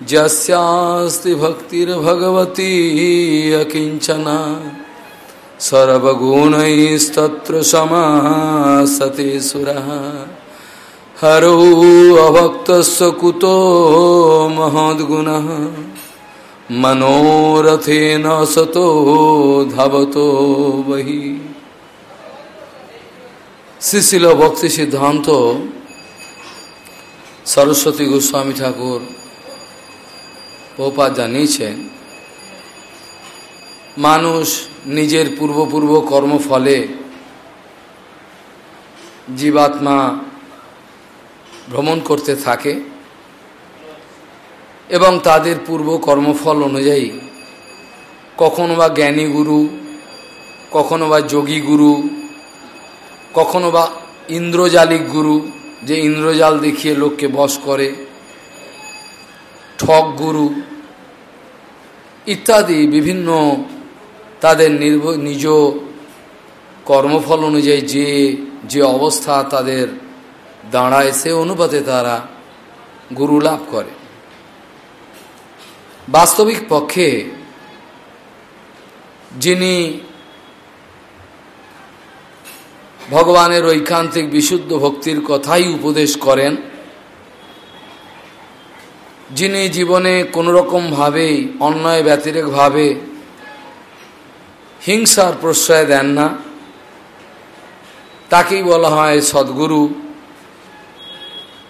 जस्यास्ति भक्तिर्भगवती अकिञ्चना सर्वगुणैस्तत्र समासते सुरः हरौ अभक्तस्य कुतो महद्गुणः मनोरथेन सतो धवतो वही শ্রীশিল ভক্তি সিদ্ধান্ত সরস্বতী গোস্বামী ঠাকুর প্রপাত জানিয়েছেন, মানুষ নিজের পূর্বপূর্ব কর্মফলে জীবাত্মা ভ্রমণ করতে থাকে এবং তাদের পূর্ব কর্মফল অনুযায়ী কখনো বা জ্ঞানী গুরু, কখনো বা যোগী গুরু, কখনো বা ইন্দ্রজালিক গুরু, যে ইন্দ্রজাল দেখিয়ে লোককে বশ করে ঠক গুরু ইত্যাদি বিভিন্ন তাদের নিজ কর্মফল অনুযায়ী যে যে অবস্থা তাদের দাঁড়ায়, সে অনুপাতে তারা গুরু লাভ করে। বাস্তবিক পক্ষে যিনি ভগবানের ঐকান্তিক বিশুদ্ধ ভক্তির কথাই উপদেশ করেন যিনি জীবনে কোনোরকমভাবেই অন্যায় ব্যতিরেকভাবে হিংসার প্রশ্রয় দেন না, তাকেই বলা হয় সদ্গুরু।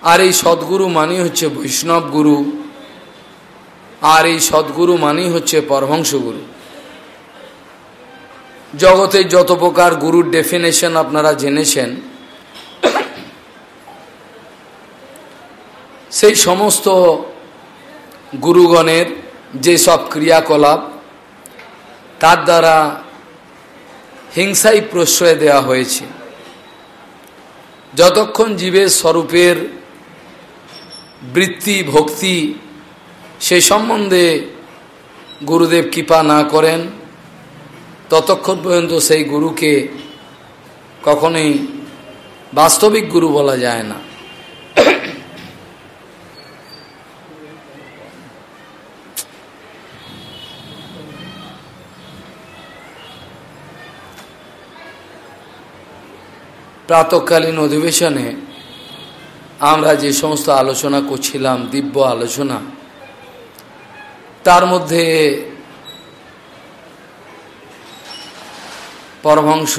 আর এই সদ্গুরু মানি হচ্ছে বৈষ্ণব গুরু। আর এই সদ্গুরু মানি হচ্ছে পরহংস গুরু। জগতের যত প্রকার গুরুর ডেফিনেশন আপনারা জেনেছেন, সেই সমস্ত গুরুগণের যে সব ক্রিয়াকলাপ, তার দ্বারা হিংসাই প্রশ্রয় দেওয়া হয়েছে। যতক্ষণ জীবের স্বরূপের বৃত্তি, ভক্তি সে সম্বন্ধে গুরুদেব কৃপা না করেন, ততক্ষণ পর্যন্ত সেই গুরুকে কখনোই বাস্তবিক গুরু বলা যায় না। প্রাতকালীন অধিবেশনে আমরা যে সমস্ত আলোচনা করছিলাম, দিব্য আলোচনা, তার মধ্যে পরমহংস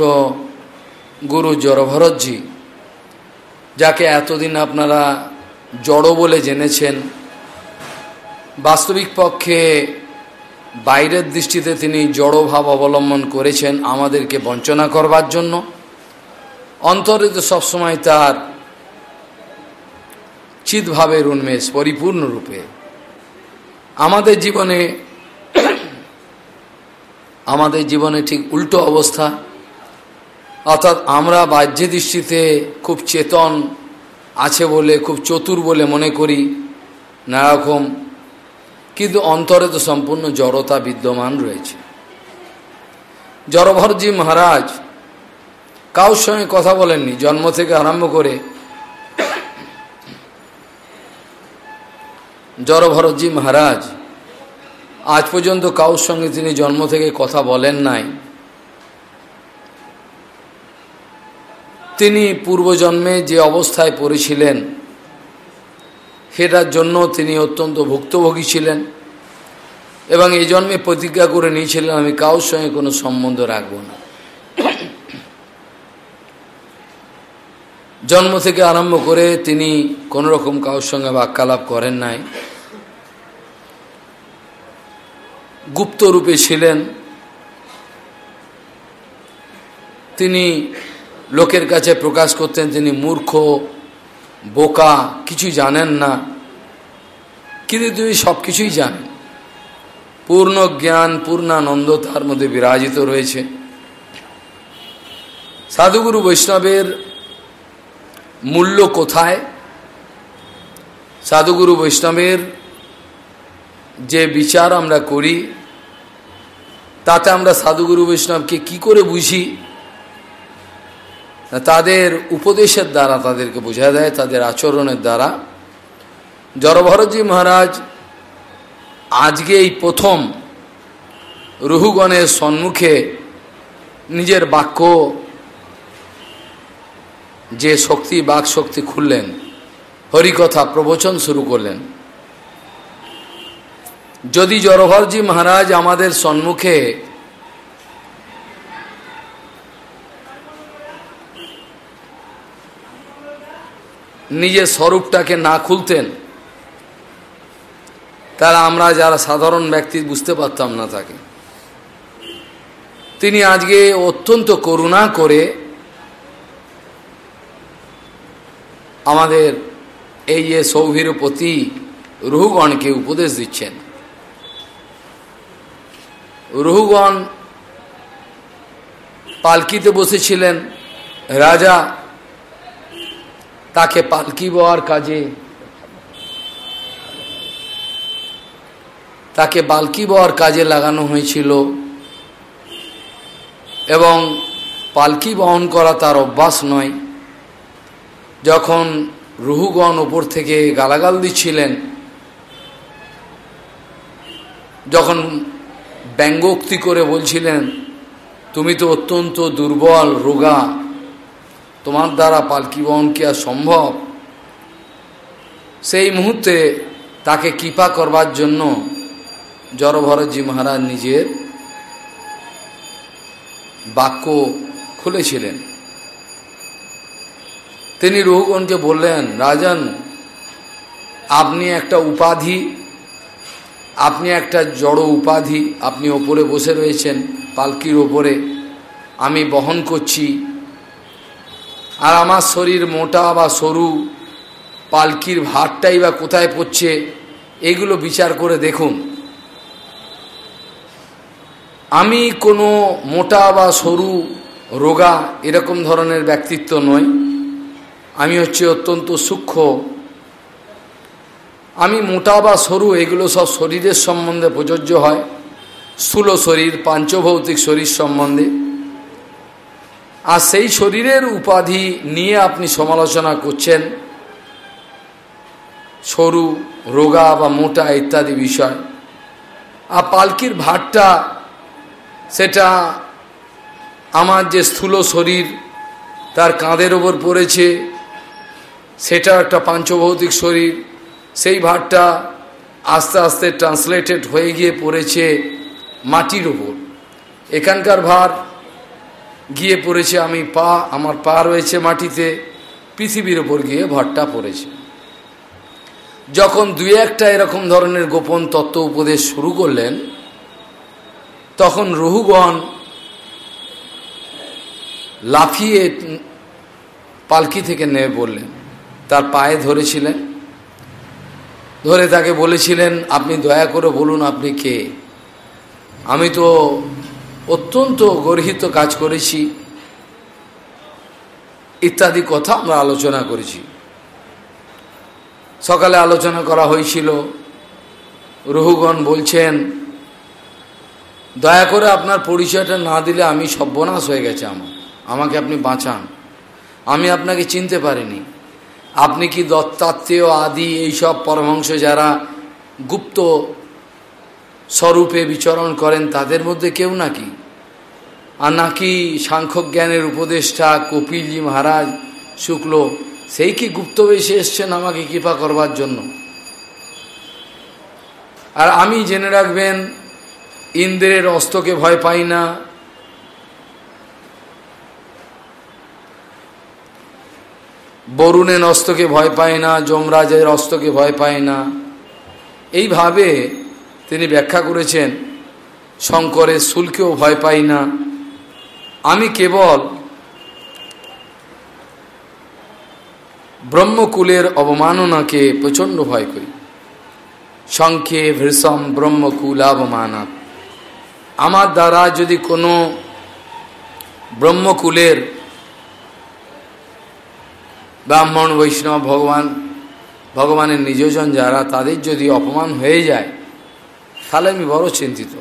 গুরু জড়ভরতজি যাকে এতদিন আপনারা জড় বলে জেনেছেন, বাস্তবিক পক্ষে বাইরের দৃষ্টিতে তিনি জড়ভাব অবলম্বন করেছেন আমাদেরকে বঞ্চনা করবার জন্য। অন্তরে তো সবসময় তার চিৎভাবের উন্মেষ পরিপূর্ণ রূপে আমাদের জীবনে আমাদের জীবনে ঠিক উল্টো অবস্থা। অর্থাৎ আমরা বাহ্য দৃষ্টিতে খুব চেতন আছে বলে, খুব চতুর বলে মনে করি, নানারকম। কিন্তু অন্তরে তো সম্পূর্ণ জড়তা বিদ্যমান রয়েছে। জড়ভরজি মহারাজ কাউর সঙ্গে কথা বলেননি, জন্ম থেকে আরম্ভ করে জড়ভরতজি মহারাজ, আজ পর্যন্ত কাউর সঙ্গে তিনি জন্ম থেকে কথা বলেন নাই। তিনি পূর্বজন্মে যে অবস্থায় পড়েছিলেন, সেটার জন্য তিনি অত্যন্ত ভুক্তভোগী ছিলেন এবং এই জন্মে প্রতিজ্ঞা করে নিয়েছিলেন, আমি কাউর সঙ্গে কোনো সম্বন্ধ রাখব না। জন্ম থেকে আরম্ভ করে তিনি কোনো রকম কারোর সঙ্গে বাক্যালাপ করেন নাই। গুপ্ত রূপে ছিলেন। তিনি লোকের কাছে প্রকাশ করতেন, তিনি মূর্খ, বোকা কিছু জানেন না। কিন্তু তিনি সব কিছুই জানেন। পূর্ণ জ্ঞান, পূর্ণানন্দ তার মধ্যে বিরাজিত রয়েছে। সাধুগুরু বৈষ্ণবের মূল্য কোথায়? সাধুগুরু বৈষ্ণবের যে বিচার আমরা করি, তাতে আমরা সাধুগুরু বৈষ্ণবকে কি করে বুঝি? তাদের উপদেশের দ্বারা তাদেরকে বোঝা দেয় তাদের আচরণের দ্বারা। জড়ভরতজি মহারাজ আজকে এই প্রথম রুহুগণের সম্মুখে নিজের বাক্য যে শক্তি বাক শক্তি খুললেন, হরিকথা প্রবচন শুরু করলেন। যদি জরহরজি মহারাজ আমাদের সম্মুখে নিজের স্বরূপটাকে না খুলতেন তারা আমরা যারা সাধারণ ব্যক্তি বুঝতে পারতাম না তাকে। তিনি আজকে অত্যন্ত করুণা করে আমাদের এই যে সৌভীরপতি রুহুগণকে উপদেশ দিচ্ছেন। রুহুগণ পালকিতে বসেছিলেন। রাজা তাকে পালকি বওয়ার কাজে তাকে বালকি বওয়ার কাজে লাগানো হয়েছিল এবং পালকি বহন করা তার অভ্যাস নয়। যখন রুহুগণ ওপর থেকে গালাগাল দিচ্ছিলেন, যখন ব্যঙ্গোক্তি করে বলছিলেন, তুমি তো অত্যন্ত দুর্বল, রোগা, তোমার দ্বারা পালকি বহন কি আর সম্ভব? সেই মুহূর্তে তাকে কৃপা করবার জন্য জড়ভরতজি মহারাজ নিজের বাক্য খুলেছিলেন। তিনি রঘুগণকে বললেন, রাজন, আপনি একটা উপাধি, আপনি একটা জড় উপাধি, আপনি ওপরে বসে রয়েছেন, পালকির ওপরে। আমি বহন করছি। আর আমার শরীর মোটা বা সরু, পালকির ভারটাই বা কোথায় পড়ছে, এগুলো বিচার করে দেখুন। আমি কোনো মোটা বা সরু রোগা এরকম ধরনের ব্যক্তিত্ব নই। আমি হচ্ছে অত্যন্ত সূক্ষ্ম। আমি মোটা বা সরু, এগুলো সব শরীরের সম্বন্ধে প্রযোজ্য হয়। স্থূল শরীর, পাঞ্চভৌতিক শরীর সম্বন্ধে। আর সেই শরীরের উপাধি নিয়ে আপনি সমালোচনা করছেন, সরু, রোগা বা মোটা ইত্যাদি বিষয়। আর পালকির ভাটটা, সেটা আমার যে স্থূল শরীর, তার কাঁধের ওপর পড়েছে সেটা একটা পাঞ্চভৌতিক শরীর। সেই ভারটা আস্তে আস্তে ট্রান্সলেটেড হয়ে গিয়ে পড়েছে মাটির ওপর এখানকার ভার গিয়ে পড়েছে আমি পা, আমার পা রয়েছে মাটিতে, পৃথিবীর ওপর গিয়ে ভারটা পড়েছে। যখন দুই একটা এরকম ধরনের গোপন তত্ত্ব উপদেশ শুরু করলেন, তখন রহুগণ লাফিয়ে পালকি থেকে নেমে পড়লেন। তার পায়ে ধরেছিলেন। ধরে তাকে বলেছিলেন, আপনি দয়া করে বলুন আপনি কে? আমি তো অত্যন্ত গর্হিত কাজ করেছি। ইত্যাদি কথা আমরা আলোচনা করেছি। সকালে আলোচনা করা হয়েছিল। রহুগণ বলছেন, দয়া করে আপনার পরিচয়টা না দিলে আমি সর্বনাশ হয়ে গেছে আমার আমাকে আপনি বাঁচান। আমি আপনাকে চিনতে পারিনি। আপনি কি দত্তাত্মীয় আদি এইসব পরমাংশ যারা গুপ্ত স্বরূপে বিচরণ করেন, তাদের মধ্যে কেউ নাকি? আর নাকি সাংখ্যজ্ঞানের উপদেষ্টা কপিলজি মহারাজ শুক্ল, সেই কি গুপ্ত বেশে এসছেন আমাকে কৃপা করবার জন্য? আর আমি জেনে রাখবেন, ইন্দ্রের অস্ত্রকে ভয় পাই না বরুণের অস্ত্রকে ভয় পায় না, যমরাজের অস্ত্রকে ভয় পায় না। এইভাবে তিনি ব্যাখ্যা করেছেন, শঙ্করের শুল্কেও ভয় পাই না। আমি কেবল ব্রহ্মকুলের অবমাননাকে প্রচণ্ড ভয় করি। শঙ্খে ভৃষম ব্রহ্মকুলাবমানাত আমার দ্বারা যদি কোনো ব্রহ্মকুলের ব্রাহ্মণ, বৈষ্ণব, ভগবান, ভগবানের নিজজন যারা, তাদের যদি অপমান হয়ে যায়, তাহলে আমি বড় চিন্তিত।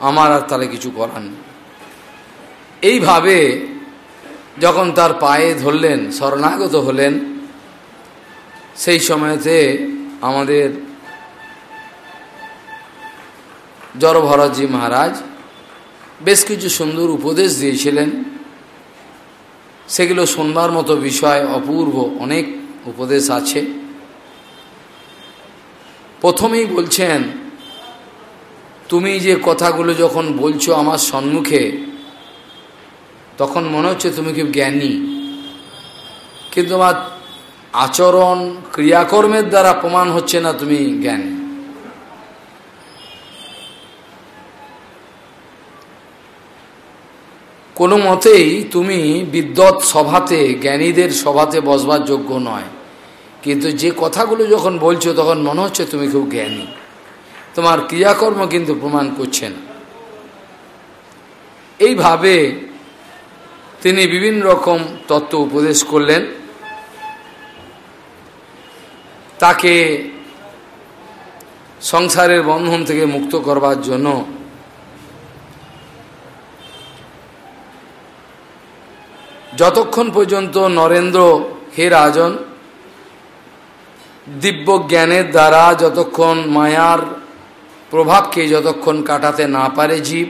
আমার আর তাহলে কিছু করার নেই। এইভাবে যখন তার পায়ে ধরলেন, শরণাগত হলেন, সেই সময়তে আমাদের জড়ভরতজি মহারাজ বেশ কিছু সুন্দর উপদেশ দিয়েছিলেন। সেগুলো শুনবার মতো বিষয়, অপূর্ব অনেক উপদেশ আছে। প্রথমেই বলছেন, তুমি যে কথাগুলো যখন বলছো আমার সম্মুখে, তখন মনে হচ্ছে তুমি খুব জ্ঞানী। কিন্তু তোমার আচরণ, ক্রিয়াকর্মের দ্বারা প্রমাণ হচ্ছে না তুমি জ্ঞানী। কোনো মতেই তুমি বিদ্যৎ সভাতে, জ্ঞানীদের সভাতে বসবার যোগ্য নয়। কিন্তু যে কথাগুলো যখন বলছো, তখন মনে হচ্ছে তুমি খুব জ্ঞানী। তোমার ক্রিয়াকর্ম কিন্তু প্রমাণ করছে না। এইভাবে তিনি বিভিন্ন রকম তত্ত্ব উপদেশ করলেন। তাকে সংসারের বন্ধন থেকে মুক্ত করবার জন্য যতক্ষণ পর্যন্ত নরেন্দ্র, হে রাজন, দিব্য জ্ঞানের দ্বারা যতক্ষণ মায়ার প্রভাবকে যতক্ষণ কাটাতে না পারে জীব,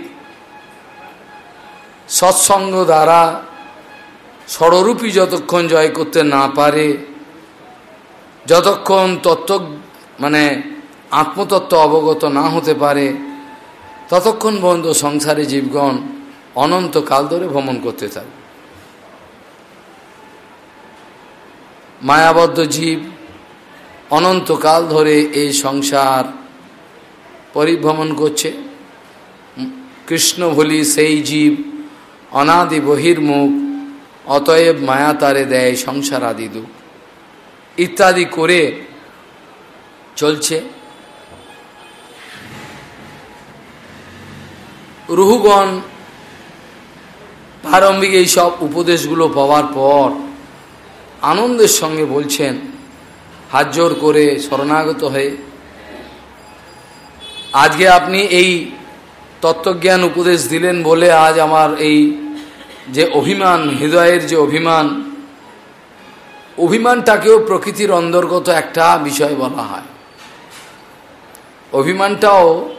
সৎসঙ্গ দ্বারা ষড়রূপী যতক্ষণ জয় করতে না পারে, যতক্ষণ তত্ত্ব মানে আত্মতত্ত্ব অবগত না হতে পারে, ততক্ষণ পর্যন্ত সংসারে জীবগণ অনন্তকাল ধরে ভ্রমণ করতে থাকে মায়াবদ্ধ জীব, অনন্তকাল ধরে এই সংসার পরিভ্রমণ করছে। কৃষ্ণ ভলি সেই জীব অনাদি বহির্মুখ, অতএব মায়া তারে দেয় সংসার আদি দুঃখ। ইত্যাদি করে চলছে। রুহুগণ প্রারম্ভিক এই সব উপদেশগুলো পাওয়ার পর আনন্দের সঙ্গে বলছেন, হাত জোর করে শরণাগত হয়ে। আজকে আপনি এই তত্ত্বজ্ঞান উপদেশ দিলেন বলে আজ আমার এই যে অভিমান, হৃদয়ের যে অভিমান, অভিমানটাকেও প্রকৃতির অন্তর্গত একটা বিষয় বলা হয়। অভিমানটাও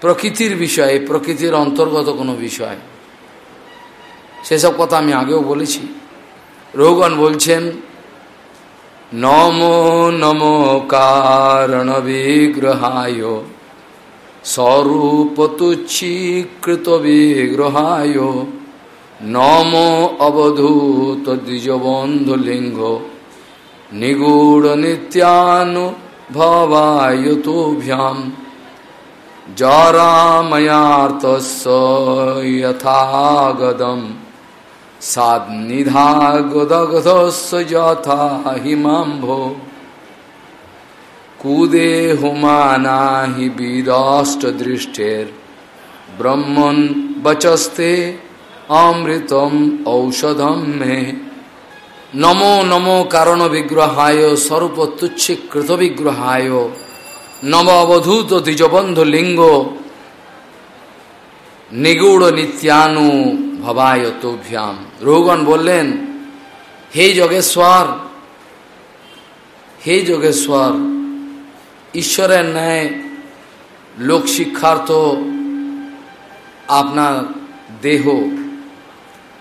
প্রকৃতির বিষয়, প্রকৃতির অন্তর্গত কোনো বিষয়। সেসব কথা আমি আগেও বলেছি। রঘুগণ বলছেন, নমো নমো কারণ বিগ্রহায় স্বরূপ তুচ্ছীকৃত বিগ্রহায় নম অবধূত দ্বিজবন্ধু লিঙ্গ নিগূঢ় নিত্যানু ভবায়ুতোভ্যাম জরাময়ার্তস্য, যথাগদম। সান্নিধাগদগ্ধস্য যথা হিমাম্ভ কুদে হুমানা হি বিদষ্টদৃষ্টের ব্রহ্মণ বচস্তে অমৃতম ঔষধম মে নমো নমো কারণ বিগ্রহায় স্বরূপ তুচ্ছীকৃত বিগ্রহায় নব অবধূত দ্বিজবন্ধ লিঙ্গ নিগুড় নিত্যানু ভবায় তোভ্যাম রঘুগণ বললেন, হে যোগেশ্বর হে যোগেশ্বর, ঈশ্বরের ন্যায় লোক শিক্ষার্থ, আপনার দেহ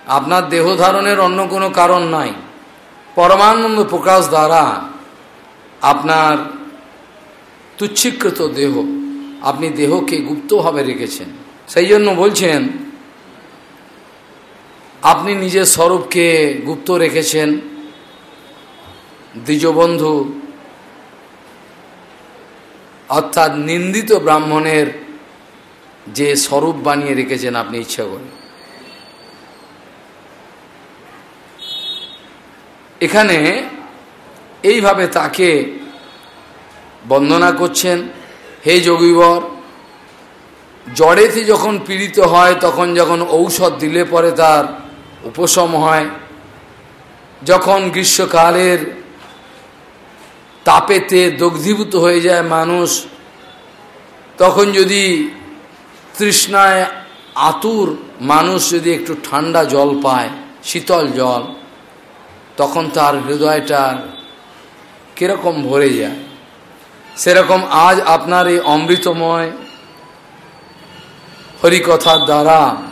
আপনার দেহ ধারণের অন্য কোনো কারণ নাই। পরমানন্দ প্রকাশ দ্বারা আপনার তুচ্ছীকৃত দেহ, আপনি দেহকে গুপ্তভাবে রেখেছেন। সেই জন্য বলছেন আপনি নিজের স্বরূপকে গুপ্ত রেখেছেন, দ্বিজবন্ধু, অর্থাৎ নিন্দিত ব্রাহ্মণের যে স্বরূপ বানিয়ে রেখেছেন আপনি ইচ্ছা করে। এখানে এইভাবে তাকে বন্দনা করছেন, হে যোগীবর জড়েতে যখন পীড়িত হয়, তখন যখন ঔষধ দিলে পরে তার উপশম হয়। যখন গ্রীষ্মকালের তাপেতে দগ্ধীভূত হয়ে যায় মানুষ, তখন যদি তৃষ্ণায় আতুর মানুষ যদি একটু ঠান্ডা জল পায়, শীতল জল, তখন তার হৃদয়টা কীরকম ভরে যায়। সেরকম আজ আপনার এই অমৃতময় হরিকথার দ্বারা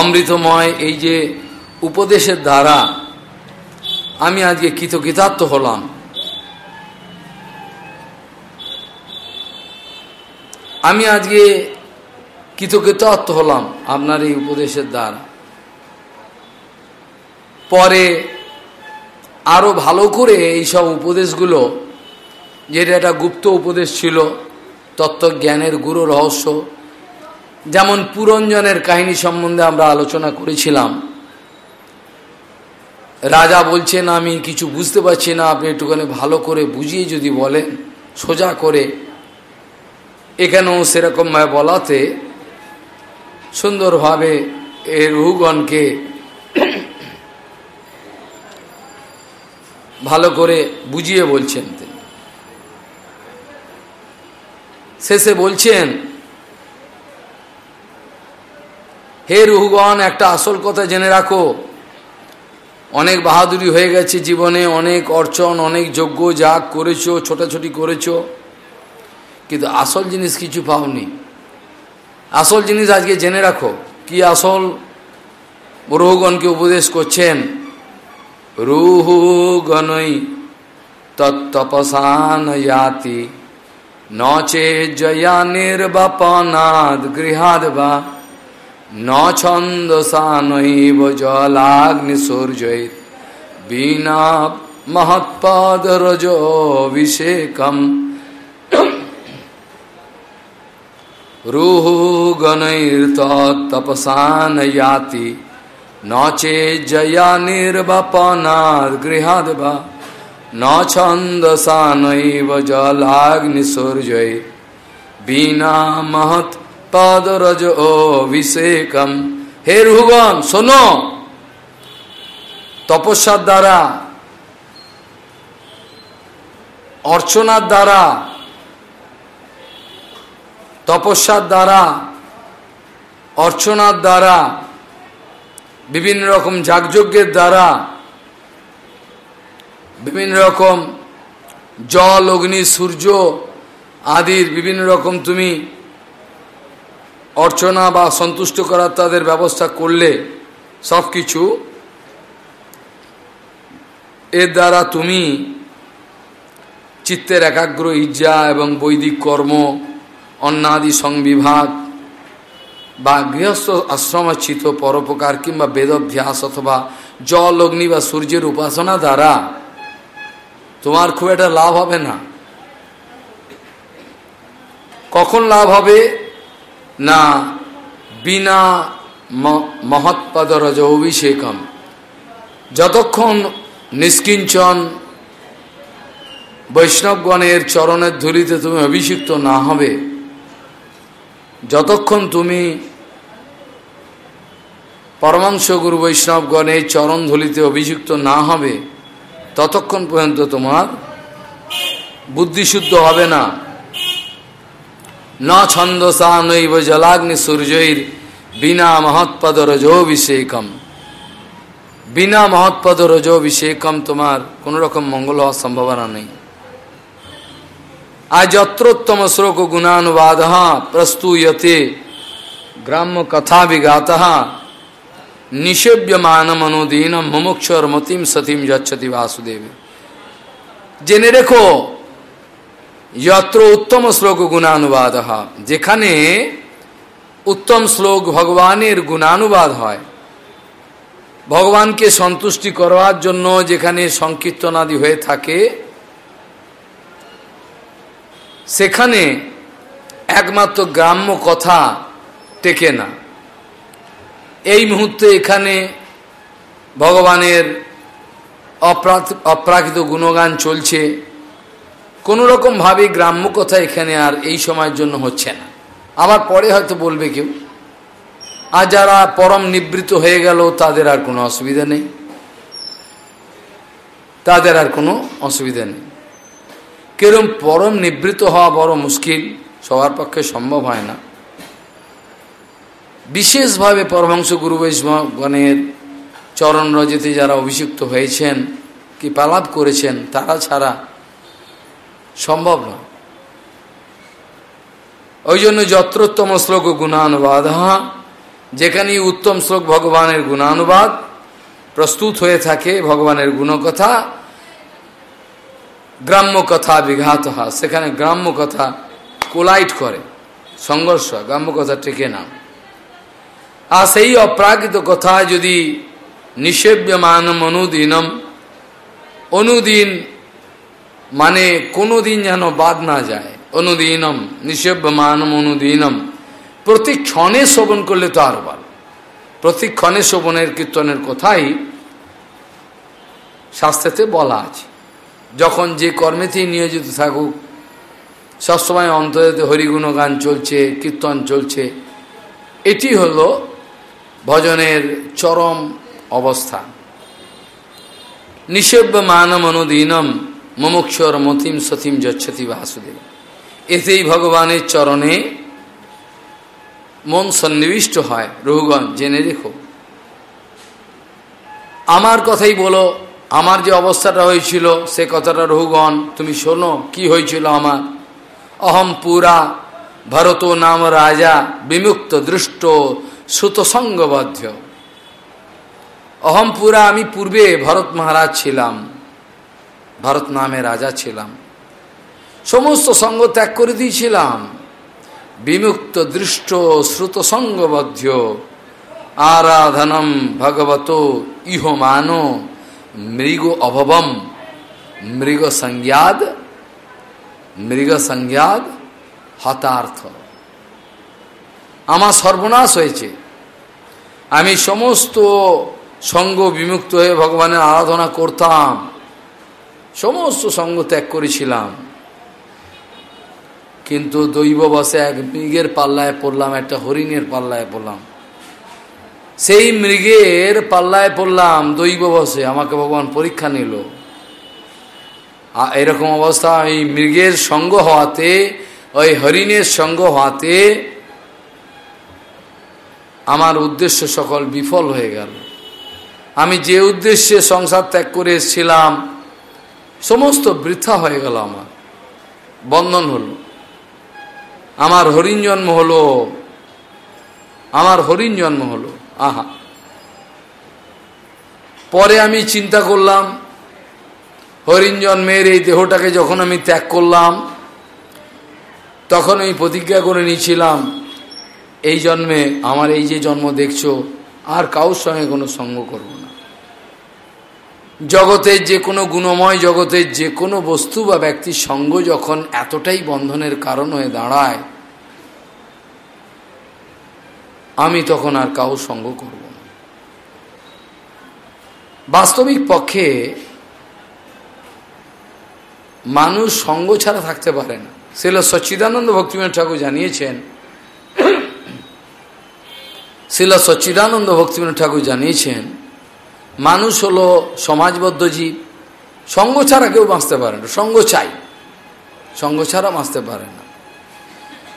অমৃতময় এই যে উপদেশের দ্বারা আমি আজকে কৃতকৃতার্থ হলাম। আমি আজকে কৃতকৃতার্থ হলাম আপনার এই উপদেশের দ্বারা। পরে আরও ভালো করে এইসব উপদেশগুলো, যেটা একটা গুপ্ত উপদেশ ছিল, তত্ত্বজ্ঞানের গুরু রহস্য যেমন পুরঞ্জনের কাহিনী সম্বন্ধে আমরা আলোচনা করেছিলাম, রাজা বলছেন, আমি কিছু বুঝতে পারছি না, আপনি একটুখানি ভালো করে বুঝিয়ে যদি বলেন, সোজা করে। এখানেও সেরকমভাবে বলাতে সুন্দরভাবে এ রুগণকে ভালো করে বুঝিয়ে বলছেন তিনি। শেষে বলছেন হে রুহগণ, একটা আসল কথা জেনে রাখো। অনেক বাহাদুরি হয়ে গেছে জীবনে, অনেক অর্চন, অনেক যোগ্য যাগ করেছ, ছোটাছুটি করেছ। কিন্তু আসল জিনিস কিছু পাওনি। আসল জিনিস আজকে জেনে রাখো। কি আসল? রুহগণকে উপদেশ করছেন রুহু গণই তত্তপসান ইয়াতি নচে জয়া নির্বাপনাদ গৃহাদ বা ন ছন্দসানৈব জলাগ্নি সূর্যৈর বিনা মহৎপদ রজ অভিষেকম। রুহু গণৈর্তপসান ইয়াতি নচে জয়া নির্বাপনাদ গৃহাদ বা ন ছন্দসানৈব জলাগ্নি সূর্যৈর বিনা মহৎ পদরজ অভিষেকম হে রুহগণ, শোনো। তপস্যার দ্বারা, অর্চনার দ্বারা, তপস্যার দ্বারা, অর্চনার দ্বারা, বিভিন্ন রকম যাগযজ্ঞের দ্বারা, বিভিন্ন রকম জল, অগ্নি, সূর্য আদির বিভিন্ন রকম তুমি অর্চনা বা সন্তুষ্ট করার তাদের ব্যবস্থা করলে সব কিছু এর দ্বারা তুমি চিত্তের একাগ্র ইজ্জা এবং বৈদিক কর্ম, অন্নাদি সংবিভাগ বা গৃহস্থ আশ্রমচ্ছিত পরোপকার কিংবা বেদভ্যাস অথবা জল, অগ্নি বা সূর্যের উপাসনা দ্বারা তোমার খুব একটা লাভ হবে না। কখন লাভ হবে? না, বিনা মহৎপদরজ অভিষেকম। যতক্ষণ নিষ্কিঞ্চন বৈষ্ণবগণের চরণের ধুলিতে তুমি অভিষিক্ত না হবে, যতক্ষণ তুমি পরমাংশ গুরু বৈষ্ণবগণের চরণ ধুলিতে অভিযুক্ত না হবে, ততক্ষণ পর্যন্ত তোমার বুদ্ধিশুদ্ধ হবে না। ন ছন্দসা নৈব জলাগ্নি সূর্যৈর বিনা মহৎপদ রজোভিষেকম বিনা মহৎপদ রজোভিষেকম তোমার কোন রকম মঙ্গল হওয়ার সম্ভাবনা নেই। আজ যত্রোত্তম শ্লোক গুণানুবাদ প্রস্তুয়তে গ্রাম্য কথা বিগাত নিষেব্যমান মনোদীন মুমুক্ষর মতিম সতীম যচ্ছতি বাসুদেব। জেনে রেখো যত্র উত্তম শ্লোক গুণানুবাদ যেখানে উত্তম শ্লোক ভগবানের গুণানুবাদ হয় ভগবানকে সন্তুষ্টি করবার জন্য যেখানে সংকীর্তনাদি হয়ে থাকে, সেখানে একমাত্র গ্রাম্য কথা টেকে না। এই মুহূর্তে এখানে ভগবানের অপ্রাকৃত গুণগান চলছে। কোনো রকমভাবে গ্রাম্য কথা এখানে আর এই সময়ের জন্য হচ্ছে না। আবার পরে হয়তো বলবে কেউ। আর যারা পরম নিবৃত হয়ে গেল, তাদের আর কোনো অসুবিধা নেই। তাদের আর কোনো অসুবিধা নেই। কেরম পরম নিবৃত হওয়া বড় মুশকিল, সবার পক্ষে সম্ভব হয় না। বিশেষভাবে পরমহংস গুরু বৈষ্ণবগণের চরণ রজতে যারা অভিযুক্ত হয়েছেন, কি পালাপ করেছেন, তারা ছাড়া সম্ভব নয় ওই জন্য যত্রোত্তম শ্লোক গুণানুবাদ হা যেখানেই উত্তম শ্লোক ভগবানের গুণানুবাদ প্রস্তুত হয়ে থাকে ভগবানের গুণকথা গ্রাম্য কথা বিঘাত হা সেখানে গ্রাম্য কথা কোলাইট করে, সংঘর্ষ গ্রাম্য কথা টেকে না। আর সেই অপ্রাকৃত কথা যদি নিষেব্যমান অনুদিনম, অনুদিন মানে কোনো দিন যেন বাদ না যায়। অনুদিনম, নিষেব্যমানম অনুদিনম। প্রতি ক্ষণে শ্রবণ করলে তো আরও ভালো। প্রতি ক্ষণে শ্রবণের কীর্তনের কথাই শাস্ত্রেতে বলা আছে। যখন যে কর্মেতেই নিয়োজিত থাকুক, সবসময় অন্তরেতে হরিগুণ গান চলছে, কীর্তন চলছে, এটি হল ভজনের চরম অবস্থা নিষেব্য মানম অনুদীনম মমুক্ষর মতিম সতিম যচ্ছতি বাসুদেব। এতেই ভগবানের চরণে মন সন্নিবিষ্ট হয়। রঘুগণ, জেনে রেখো। আমার কথাই বলো, আমার যে অবস্থাটা হয়েছিল, সে কথাটা রঘুগণ, তুমি শোনো, কি হয়েছিল আমার? অহম পুরা ভরত নাম রাজা, বিমুক্ত দৃষ্ট শ্রুতসঙ্গবদ্ধ অহম পুরা আমি পূর্বে ভরত মহারাজ ছিলাম। ভরত নামে রাজা ছিলাম। সমস্ত সঙ্গ ত্যাগ করে দিয়েছিলাম। বিমুক্ত দৃষ্ট শ্রুত সঙ্গবদ্ধ। আরাধনম ভগবত ইহ মানো মৃগ অভবম। মৃগ সংজ্ঞাদ মৃগ সংজ্ঞাদ হতার্থ। আমার সর্বনাশ হয়েছে। আমি সমস্ত সঙ্গ বিমুক্ত হয়ে ভগবানের আরাধনা করতাম। সমস্ত সঙ্গ ত্যাগ করেছিলাম। কিন্তু দৈব বসে এক মৃগের পাল্লায় পড়লাম, একটা হরিণের পাল্লায় পড়লাম। সেই মৃগের পাল্লায় পড়লাম দৈব বসে, আমাকে ভগবান পরীক্ষা নিল। এরকম অবস্থা ওই মৃগের সঙ্গ হওয়াতে, ওই হরিণের সঙ্গ হওয়াতে আমার উদ্দেশ্য সকল বিফল হয়ে গেল। আমি যে উদ্দেশ্যে সংসার ত্যাগ করে এসেছিলাম সমস্ত বৃথা হয়ে গেল আমার। বন্ধন হল। আমার হরিণ জন্ম হলো। আমার হরিণ জন্ম হলো। আহা। পরে আমি চিন্তা করলাম, হরিণ জন্মের এই দেহটাকে যখন আমি ত্যাগ করলাম, তখন আমি প্রতিজ্ঞা করে নিয়েছিলাম, এই জন্মে আমার এই যে জন্ম দেখছ, আর কাউর সঙ্গে কোনো সঙ্গ করব না। জগতের যে কোনো গুণময় জগতের যে কোনো বস্তু বা ব্যক্তির সঙ্গ যখন এতটাই বন্ধনের কারণ হয়ে দাঁড়ায়, আমি তখন আর কাউ সঙ্গ করব না। বাস্তবিক পক্ষে মানুষ সঙ্গ ছাড়া থাকতে পারে না। সেল সচ্চিদানন্দ ভক্তিবিনোদ ঠাকুর জানিয়েছেন শিলা সচ্চিদানন্দ ভক্তিবিনোদ ঠাকুর জানিয়েছেন মানুষ হলো সমাজবদ্ধ জীব। সঙ্গ ছাড়া কেউ বাঁচতে পারে না। সঙ্গ চাই। সঙ্গ ছাড়া বাঁচতে পারে না।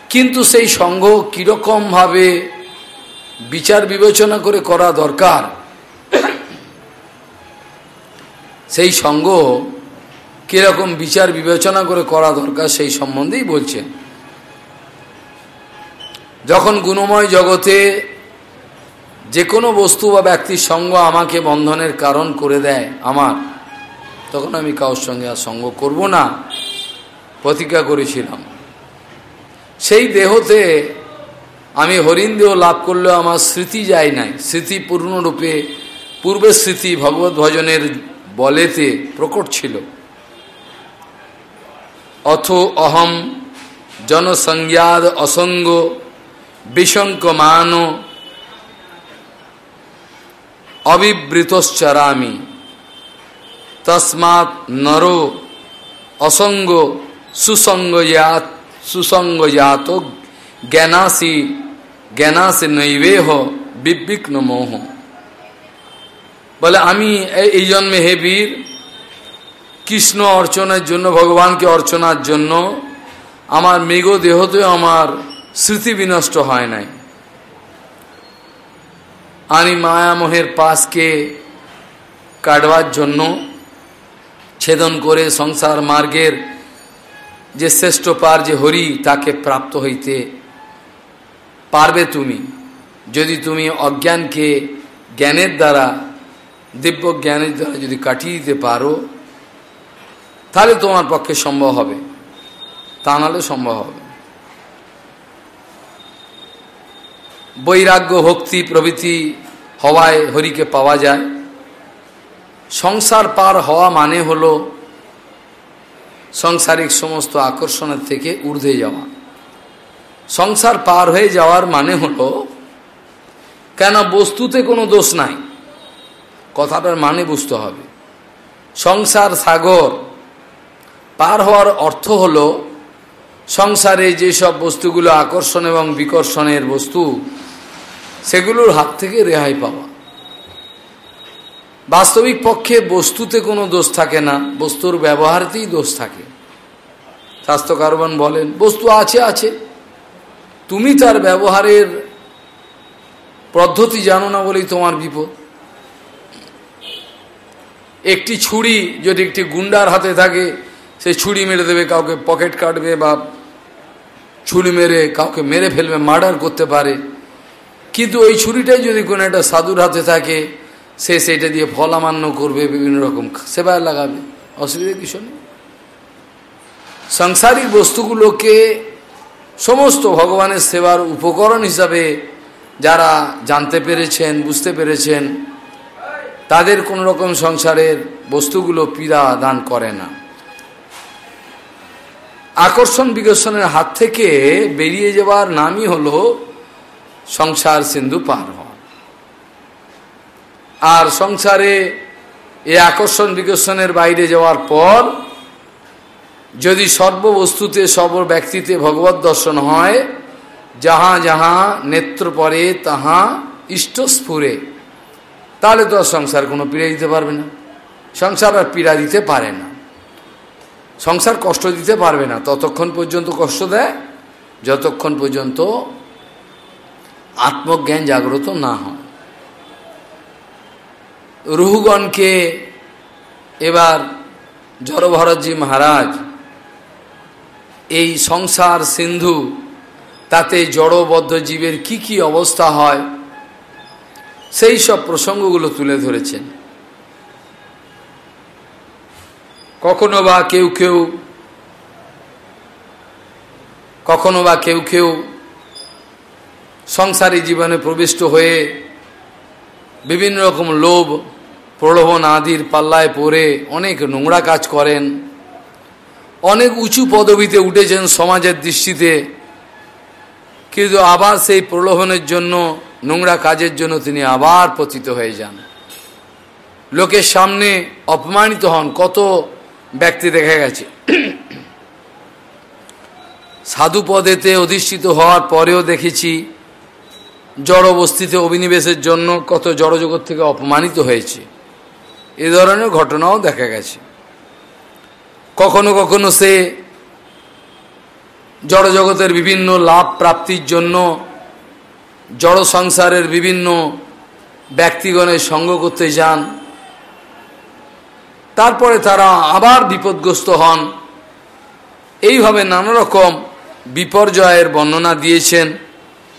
কিন্তু সেই সঙ্গ কীরকমভাবে বিচার বিবেচনা করে করা দরকার, সেই সঙ্গ কীরকম বিচার বিবেচনা করে করা দরকার সেই সম্বন্ধেই বলছেন। যখন গুণময় জগতে যে কোনো বস্তু বা ব্যক্তির সঙ্গ আমাকে বন্ধনের কারণ করে দেয় আমার। তখন আমি কারোর সঙ্গে আর সঙ্গ করব না। প্রতিজ্ঞা করেছিলাম। সেই দেহতে আমি হরিণ দেহ লাভ করলেও আমার স্মৃতি যায় নাই। স্মৃতি পূর্ণরূপে, পূর্বের স্মৃতি ভগবত ভজনের বলেতে প্রকট ছিল। অথ অহম জনসংজ্ঞাদ অসঙ্গ বিশঙ্কমান অবিবৃতশ্চরামি। তসমাৎ নর অসঙ্গ সুসঙ্গয়াত সুসঙ্গজাত জ্ঞানাসি জ্ঞানাসি নৈবেহ বিবিঘ্ন মোহ বলে, আমি এই জন্মে হে বীর, কৃষ্ণ অর্চনার জন্য, ভগবানকে অর্চনার জন্য, আমার মৃগ দেহতেও আমার স্মৃতি বিনষ্ট হয় নাই। আমি মায়ামোহের পাশকে কাটবার জন্য ছেদন করে সংসার মার্গের যে শ্রেষ্ঠ পার যে হরি, তাকে প্রাপ্ত হইতে পারবে তুমি। যদি তুমি অজ্ঞানকে জ্ঞানের দ্বারা, দিব্য জ্ঞানের দ্বারা যদি কাটিয়ে দিতে পারো, তাহলে তোমার পক্ষে সম্ভব হবে। তা নাহলে সম্ভব হবে বৈরাগ্য, ভক্তি, প্রভৃতি হওয়ায় হরিকে পাওয়া যায়। সংসার পার হওয়া মানে হল সংসারিক সমস্ত আকর্ষণের থেকে ঊর্ধ্বে যাওয়া। সংসার পার হয়ে যাওয়ার মানে হল, কেন বস্তুতে কোনো দোষ নাই? কথাটার মানে বুঝতে হবে। সংসার সাগর পার হওয়ার অর্থ হল, সংসারে যেসব বস্তুগুলো আকর্ষণ এবং বিকর্ষণের বস্তু সেগুলোর হাত থেকে রেহাই পাওয়া। বাস্তবিক পক্ষে বস্তুতে কোনো দোষ থাকে না, বস্তুর ব্যবহারতেই দোষ থাকে। স্বাস্থ্যকারবান বলেন, বস্তু আছে আছে। তুমি তার ব্যবহারের পদ্ধতি জানো না বলেই তোমার বিপদ। একটি ছুরি যদি একটি গুন্ডার হাতে থাকে, সে ছুরি মেরে দেবে, কাউকে পকেট কাটবে বা ছুরি মেরে কাউকে মেরে ফেলবে, মার্ডার করতে পারে। কিন্তু ওই ছুরিটাই যদি কোনো একটা সাধুর হাতে থাকে, সে সেটা দিয়ে ফল আমান্য করবে, বিভিন্ন রকম সেবায় লাগাবে। অসুবিধা কিছু নেই। সাংসারিক বস্তুগুলোকে সমস্ত ভগবানের সেবার উপকরণ হিসাবে যারা জানতে পেরেছেন, বুঝতে পেরেছেন, তাদের কোন রকম সংসারের বস্তুগুলো পীড়া দান করে না। আকর্ষণ বিকর্ষণের হাত থেকে বেরিয়ে যাওয়ার নামই হল সংসার সিন্ধু পার হওয়া আর সংসারে এই আকর্ষণ বিকর্ষণের বাইরে যাওয়ার পর যদি সর্ববস্তুতে সর্ব ব্যক্তিতে ভগবত দর্শন হয়, যাহা যাহা নেত্র পরে তাহা ইষ্টস্ফুরে, তাহলে তো আর সংসার কোনো পীড়া দিতে পারবে না। সংসার আর পীড়া দিতে পারে না। সংসার কষ্ট দিতে পারবে না। ততক্ষণ পর্যন্ত কষ্ট দেয়, যতক্ষণ পর্যন্ত আত্মজ্ঞান জাগ্রত না হয় রুহুগণকে এবার জড়ভরতজি মহারাজ এই সংসার সিন্ধু, তাতে জড়বদ্ধ জীবের কি কি অবস্থা হয়, সেই সব প্রসঙ্গগুলো তুলে ধরেছেন। কখনো বা কেউ কেউ, কখনো বা কেউ কেউ সংসারী জীবনে প্রবিষ্ট হয়ে বিভিন্ন রকম লোভ, প্রলোভন আদির পাল্লায় পড়ে অনেক নোংরা কাজ করেন। অনেক উঁচু পদবিতে উঠেছেন সমাজের দৃষ্টিতে। কিন্তু আবার সেই প্রলোভনের জন্য, নোংরা কাজের জন্য তিনি আবার পতিত হয়ে যান। লোকের সামনে অপমানিত হন কত ব্যক্তি দেখা গেছে। সাধু পদেতে অধিষ্ঠিত হওয়ার পরেও দেখেছি জড়বস্তিতে অভিনিবেশের জন্য কত জড়জগৎ থেকে অপমানিত হয়েছে। এ ধরনের ঘটনাও দেখা গেছে। কখনো কখনো সে জড়জগতের বিভিন্ন লাভ প্রাপ্তির জন্য, জড় সংসারের বিভিন্ন ব্যক্তিগণের সঙ্গ করতে যান। তারপরে তারা আবার বিপদগ্রস্ত হন। এইভাবে নানা রকম বিপর্যয়ের বর্ণনা দিয়েছেন।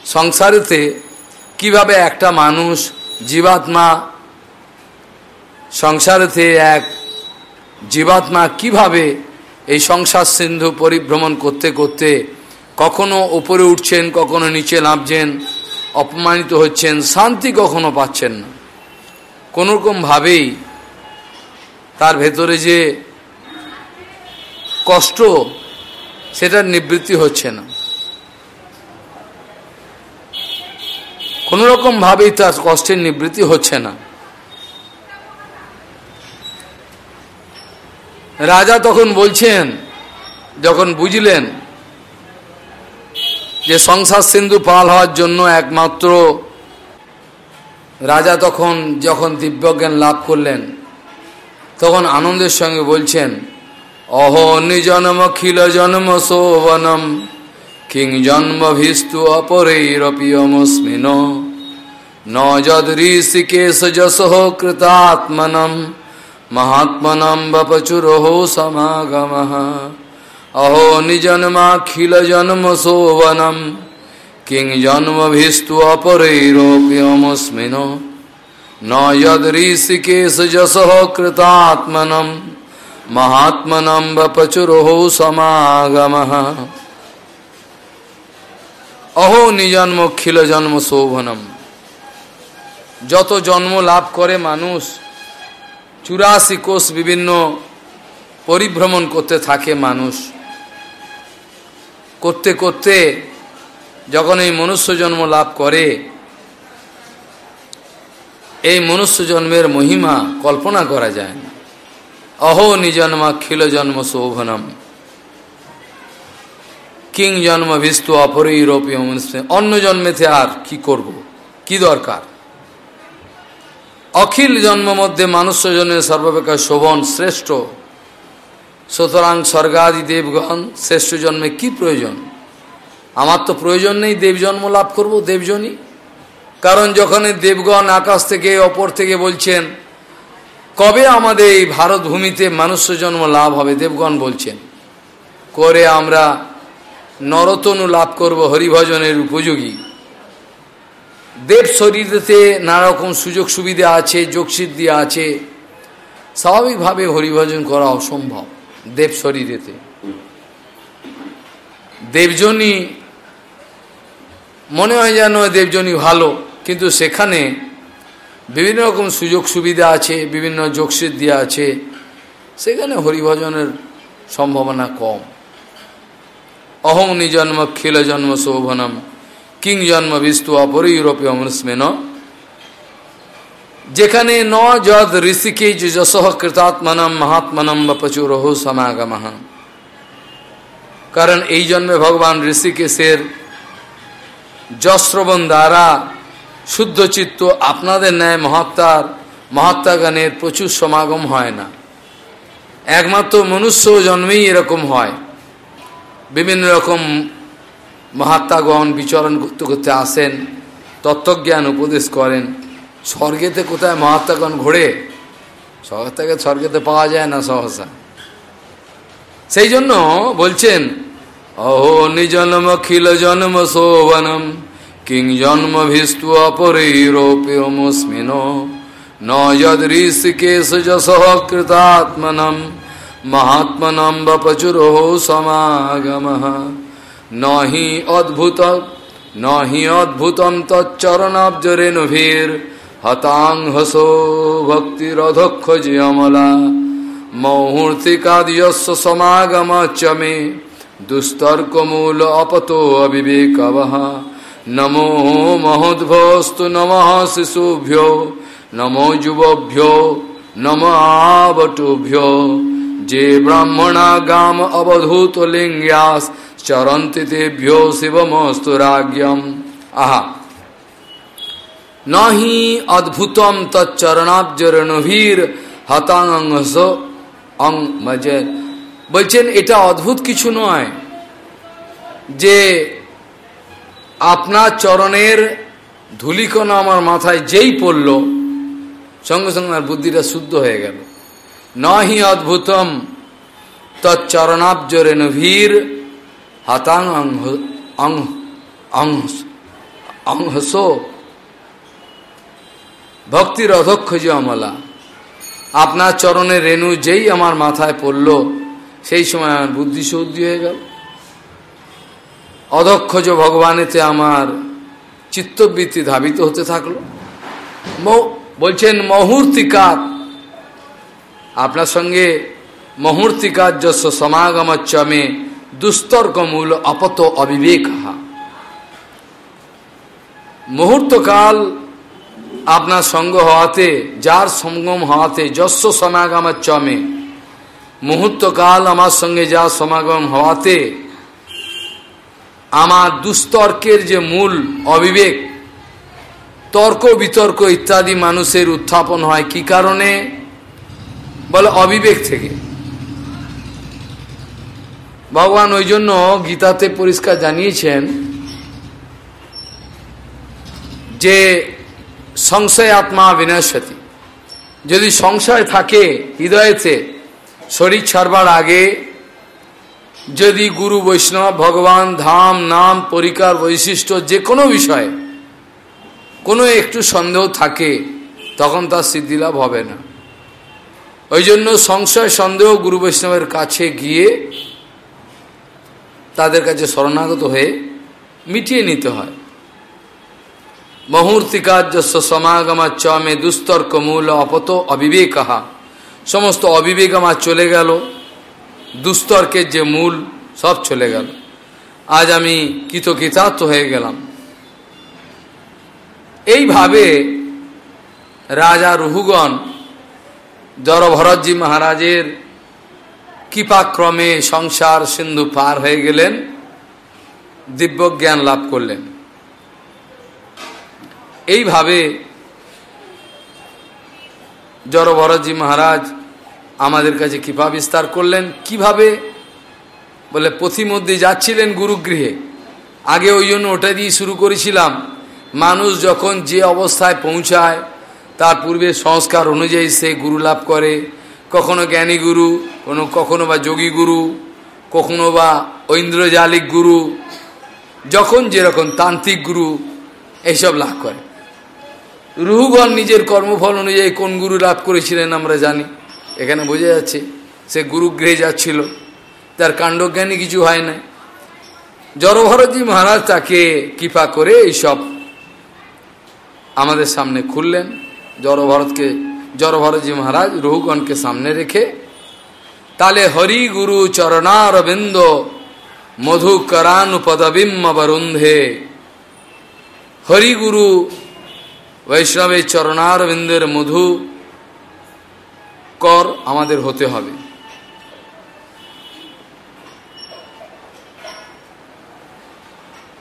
সংসারেতে কীভাবে একটা মানুষ জীবাত্মা সংসারেতে এক জীবাত্মা কীভাবে এই সংসার সিন্ধু পরিভ্রমণ করতে করতে কখনো উপরে উঠছেন, কখনো নিচে নামছেন, অপমানিত হচ্ছেন, শান্তি কখনো পাচ্ছেন না। কোনোরকমভাবেই তার ভেতরে যে কষ্ট, সেটার নিবৃত্তি হচ্ছে না। কোনো ভাবেই তার কষ্টের নিবৃত্তি হচ্ছে না। রাজা তখন বলছেন, যখন বুঝলেন যে সংসার সিন্ধু পাল হওয়ার জন্য একমাত্র রাজা তখন যখন দিব্যজ্ঞান লাভ করলেন, তখন আনন্দের সঙ্গে বলছেন অহ নিজন্ম খিল জন্ম শোভনম। কিং জন্ম ভিস্তু অপরৈরপিয়মস্মিন ন যদ ঋষিকেশ যশ কৃতাত্মনম মহাত্মনম বপচুরো সমাগম अहो निजन्माखिल जन्म शोभनम किंग जन्म भिस्तु अपरैरोप्यमस्मिन न यद ऋषिकेश जस कृतात्मनम महात्मनम बचुरो समागम অহো নিজন্ম খিল জন্ম শোভনম। যত জন্ম লাভ করে মানুষ, চুরাশি কোষ বিভিন্ন পরিভ্রমণ করতে থাকে মানুষ। করতে করতে যখন এই মনুষ্য জন্ম লাভ করে, এই মনুষ্য জন্মের মহিমা কল্পনা করা যায় অহো নিজন্মা খিল জন্ম শোভনম। কিং জন্ম বিস্তু অপরে ইউরোপীয় অন্য জন্মেতে আর কি করব? কি দরকার? অখিল জন্ম মধ্যে মানুষ জন্মের সর্বাপেক্ষা শোভন শ্রেষ্ঠ। সুতরাং স্বর্গাদি দেবগণ শ্রেষ্ঠ জন্মে কি প্রয়োজন? আমার তো প্রয়োজন নেই দেব জন্ম লাভ করব, দেবজনই। কারণ যখন দেবগণ আকাশ থেকে অপর থেকে বলছেন, কবে আমাদের এই ভারত ভূমিতে জন্ম লাভ হবে? দেবগণ বলছেন, করে আমরা নরতনু লাভ করব হরিভজনের উপযোগী। দেব শরীরেতে নানা রকম সুযোগ সুবিধা আছে যোগসিদ্ধি আছে। স্বাভাবিকভাবে হরিভজন করা অসম্ভব দেব শরীরেতে। দেবজনী, মনে হয় যেন দেবজনী ভালো, কিন্তু সেখানে বিভিন্ন রকম সুযোগ সুবিধা আছে, বিভিন্ন যোগসিদ্ধি আছে, সেখানে হরিভজনের সম্ভাবনা কম। অহং নিজন্ম খিল জন্ম শোভনম। কিং জন্ম বিস্তু অপর ইউরোপীয় মনুষ্মেন যেখানে ন যদ ঋষিকে যশ কৃতাত্মনম মহাত্মনম বা প্রচুর সমাগম। কারণ এই জন্মে ভগবান ঋষিকেশের যশ্রবণ দ্বারা শুদ্ধ চিত্ত আপনাদের ন্যায় মহাত্মার মহাত্মাগানের প্রচুর সমাগম হয় না। একমাত্র মনুষ্য জন্মেই এরকম হয়। বিভিন্ন রকম মহাত্মাগণ বিচরণ করতে করতে আসেন, তত্ত্বজ্ঞান উপদেশ করেন। স্বর্গেতে কোথায় মহাত্মাগণ ঘোরে? শহর থেকে স্বর্গেতে পাওয়া যায় না সহসা। সেই জন্য বলছেন, অহো নিজন্ম খিল জন্ম শোভনম, কিং জন্ম ভিস্তু অপরৈরোপ্যমস্মিন ন যদ ঋষিকেশ যশ কৃতাত্মনম महात्मनम बपचुरो समागम न ही अद्भुत न ही अद्भुतम तच्चरणाब्जरेणुभिर हतांग हसो भक्तिरधक्ष अमला मौहूर्तिकाद्यस्य समागम च मे दुस्तर्कमूल अपतो अविवेकव नमो महोद्भस्तु नमः शिशुभ्यो नमो युवभ्यो नम आवटुभ्यो যে ব্রাহ্মণা গাম অবধূত লিঙ্গাস চরন্তি তেভ্যো শিবমস্তু রাজ্যম আহা। নহি অদ্ভুতম তচ্চরণাব্জরণভীর হতাংস অং মজে। বলছেন, এটা অদ্ভুত কিছু নয় যে আপনার চরণের ধুলিকণা আমার মাথায় যেই পড়ল, সঙ্গে সঙ্গে আমার বুদ্ধিটা শুদ্ধ হয়ে গেল। নহি অদ্ভুতম তচ্চরণাব্জরেণভীর হতাং অংহসো। ভক্তির অধক্ষ যে অমলা। আপনার চরণে রেণু যেই আমার মাথায় পড়ল, সেই সময় আমার বুদ্ধি সৌদ্ধি হয়ে গেল। অধক্ষজ ভগবানেতে আমার চিত্তবৃত্তি ধাবিত হতে থাকল। বলছেন মুহূর্তিকাত আপনার সঙ্গে মুহূর্তিকার্যস্ব সমাগমচ্চমে দুস্তর্কমূল অপত অবিবেক মুহূর্তকাল আপনার সঙ্গ হওয়াতে, যার সঙ্গম হওয়াতে যস্য সমাগমচ্চমে মুহূর্তকাল আমার সঙ্গে যা সমাগম হওয়াতে, আমার দুস্তর্কের যে মূল অবিবেক, তর্ক বিতর্ক ইত্যাদি মানুষের উত্থাপন হয় কি কারণে? বলে, অবিবেক থেকে। ভগবান ওই জন্য গীতাতে পরিষ্কার জানিয়েছেন যে, সংশয় আত্মা বিনাশতি। যদি সংশয় থাকে হৃদয়েতে, শরীর ছাড়বার আগে, যদি গুরু বৈষ্ণব, ভগবান, ধাম, নাম, পরিকার বৈশিষ্ট্য যে কোনো বিষয়ে কোনো একটু সন্দেহ থাকে, তখন তার সিদ্ধিলাভ হবে না। ওই জন্য সংশয়, সন্দেহ গুরু বৈষ্ণবের কাছে গিয়ে তাদের কাছে শরণাগত হয়ে মিটিয়ে নিতে হয়। মুহূর্তিকার্যস্ব সমাগমা চমে দুস্তর্ক মূল অপত অবিবেকাহা। সমস্ত অবিবেক আমার চলে গেল। দুস্তর্কের যে মূল সব চলে গেল। আজ আমি কৃতকৃতার্থ হয়ে গেলাম। এইভাবে রাজা রুহুগণ জড়ভরতজি মহারাজের কৃপাক্রমে সংসার সিন্ধু পার হয়ে গেলেন দিব্য জ্ঞান লাভ করলেন। এইভাবে জড়ভরতজি মহারাজ আমাদের কাছে কৃপা বিস্তার করলেন। কীভাবে? বলে, পথিমধ্যে যাচ্ছিলেন গুরুগৃহে। আগে ওই জন্য ওটা দিয়ে শুরু করেছিলাম। মানুষ যখন যে অবস্থায় পৌঁছায় তার পূর্বে সংস্কার অনুযায়ী সে গুরু লাভ করে। কখনো জ্ঞানী গুরু, কোনো কখনো বা যোগী গুরু, কখনো বা ঐন্দ্রজালিক গুরু, যখন যেরকম তান্ত্রিক গুরু, এইসব লাভ করে। রুহুগণ নিজের কর্মফল অনুযায়ী কোন গুরু লাভ করেছিলেন আমরা জানি। এখানে বোঝা যাচ্ছে, সে গুরুগৃহে যাচ্ছিল। তার কাণ্ডজ্ঞানী কিছু হয় না জড়ভরতজি মহারাজ তাকে কৃপা করে এইসব আমাদের সামনে খুললেন। জড়ভরতকে জড়ভরতজি মহারাজ রহুগণকে সামনে রেখে, তালে হরি গুরু চরণারবিন্দ মধু করানুপদবিম্ম বরুন্ধে হরিগুরু বৈষ্ণবের চরণারবিন্দের মধু কর আমাদের হতে হবে।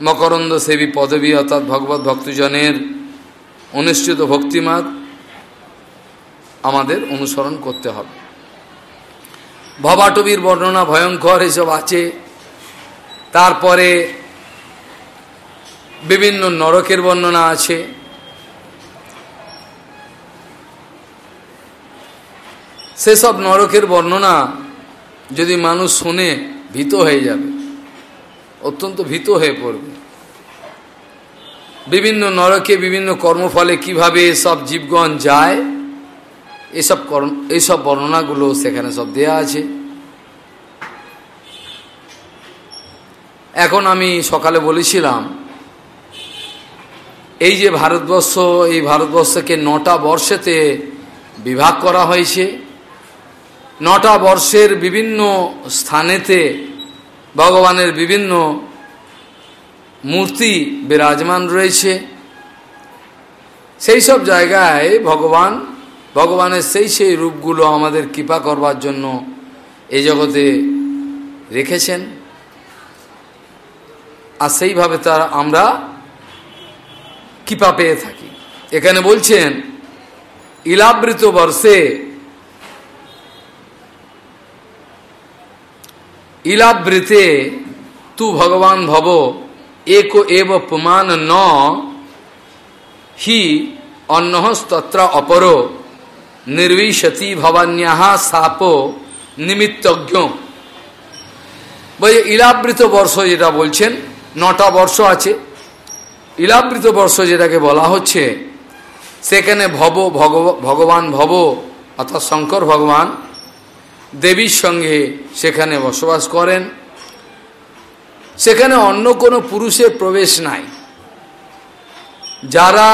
মকরন্দ সেবী পদবী অর্থাৎ ভগবত ভক্তজনের অনুষ্ঠিত ভক্তিমাত আমাদের অনুসরণ করতে হবে। ভবাটবির বর্ণনা ভয়ঙ্কর এসব আছে। তারপরে বিভিন্ন নরকের বর্ণনা আছে। সেসব নরকের বর্ণনা যদি মানুষ শুনে ভীত হয়ে যাবে, অত্যন্ত ভীত হয়ে পড়বে। বিভিন্ন নরকে বিভিন্ন কর্মফলে কীভাবে সব জীবগণ যায় এসব এইসব বর্ণনাগুলো সেখানে সব দেয়া আছে। এখন আমি সকালে বলেছিলাম, এই যে ভারতবর্ষ, এই ভারতবর্ষকে নটা বর্ষেতে বিভাগ করা হয়েছে। নটা বর্ষের বিভিন্ন স্থানেতে ভগবানের বিভিন্ন মূর্তি বিরাজমান রয়েছে। সেই সব জায়গায় ভগবান ভগবানের সেই সেই রূপগুলো আমাদের কৃপা করবার জন্য এই জগতে রেখেছেন। আর সেইভাবে তার আমরা কৃপা পেয়ে থাকি। এখানে বলছেন, ইলাবৃত বর্ষে ইলাবৃতে তু ভগবান ভব এক এব পুমান ন হি অন্নস্তত্র অপর। নির্বিশতি ভবান্যাহা সাপ নিমিত্তজ্ঞ বলে ইলাবৃত বর্ষ যেটা বলছেন নটা বর্ষ আছে ইলাবৃত বর্ষ যেটাকে বলা হচ্ছে সেখানে ভব ভগবান ভব অর্থাৎ শঙ্কর ভগবান দেবীর সঙ্গে সেখানে বসবাস করেন সেখানে অন্য কোনো পুরুষের প্রবেশ নাই যারা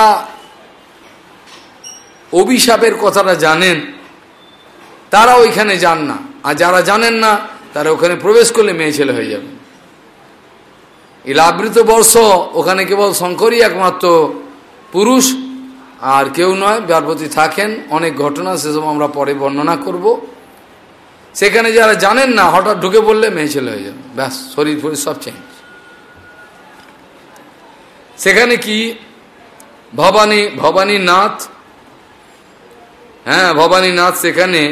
অভিশাপের কথাটা জানেন, তারা ওইখানে যান না। আর যারা জানেন না, তারা ওখানে প্রবেশ করলে মেয়ে ছেলে হয়ে যাবে। ইলাবৃত বর্ষ ওখানে কেবল শঙ্করই একমাত্র পুরুষ, আর কেউ নয় ব্যারপতি থাকেন। অনেক ঘটনা, সেসব আমরা পরে বর্ণনা করব। সেখানে যারা জানেন না, হঠাৎ ঢুকে পড়লে মেয়ে ছেলে হয়ে যাবে। ব্যাস, শরীর ফরির সব চেঞ্জ সেখানে কি? ভবানী ভবানী নাথ হ্যাঁ ভবানী নাথ সেখানে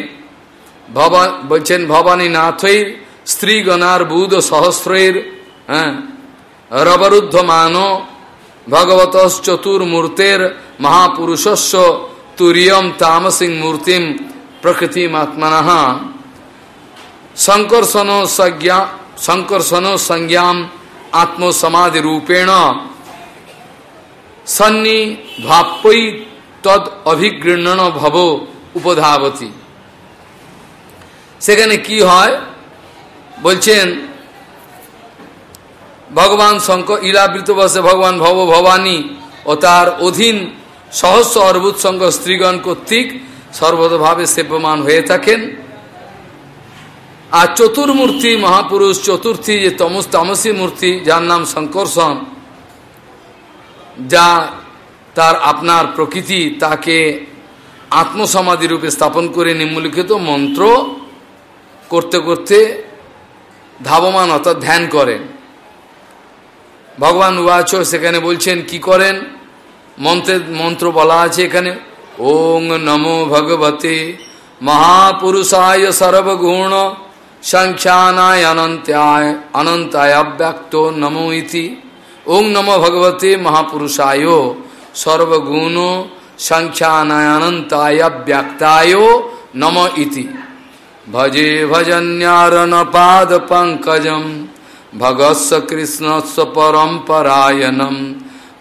ভবা বলছেন ভবানী নাথই স্ত্রীগণার বুধ সহস্রের হ্যাঁ রবরুদ্ধ মান ভগবত চতুর্মূর্তের মহাপুরুষস্য তুরিয়ম তামসিং মূর্তিম প্রকৃতিমাত্মন সংকর্ষণ সংকর্ষণ সংজ্ঞাম আত্মসমাধি রূপেণ সন্নি ভাপ্যই তদ অভিগৃহণ ভব উপধাবতী। সেখানে কি হয়? বলছেন, ভগবান শঙ্কর, ইলাবৃত বসে ভগবান ভব ভবানী ও তার অধীন সহস্র অর্বুত সঙ্গ স্ত্রীগণ কর্তৃক সর্বতভাবে সেব্যমান হয়ে থাকেন। আর চতুর্মূর্তি মহাপুরুষ, চতুর্থী যে তমস তামসী মূর্তি, যার নাম শঙ্কর্ষণ যা তার আপনার প্রকৃতি তাকে আত্মসমাধি রূপে স্থাপন করে নিম্নলিখিত মন্ত্র করতে করতে ধাবমান অর্থাৎ ধ্যান করেন। ভগবান উবাচ সেখানে বলছেন, কি করেন? মন্ত্রের মন্ত্র বলা আছে এখানে, ওং নমো ভগবতে মহাপুরুষায় সর্বগুণ সংখ্যানায় অনন্ত্যায়, অনন্তায় ব্যক্ত নমো ইতি। ওং নম ভগবতে মহাপুরুষায় সর্বগুণ সংখ্যানায়নন্তায় ব্যক্তায় নম ইতি। ভজে ভজন্যারণ পাদ পঙ্কজম ভগৎস কৃষ্ণস্ব পরম্পরায়ণম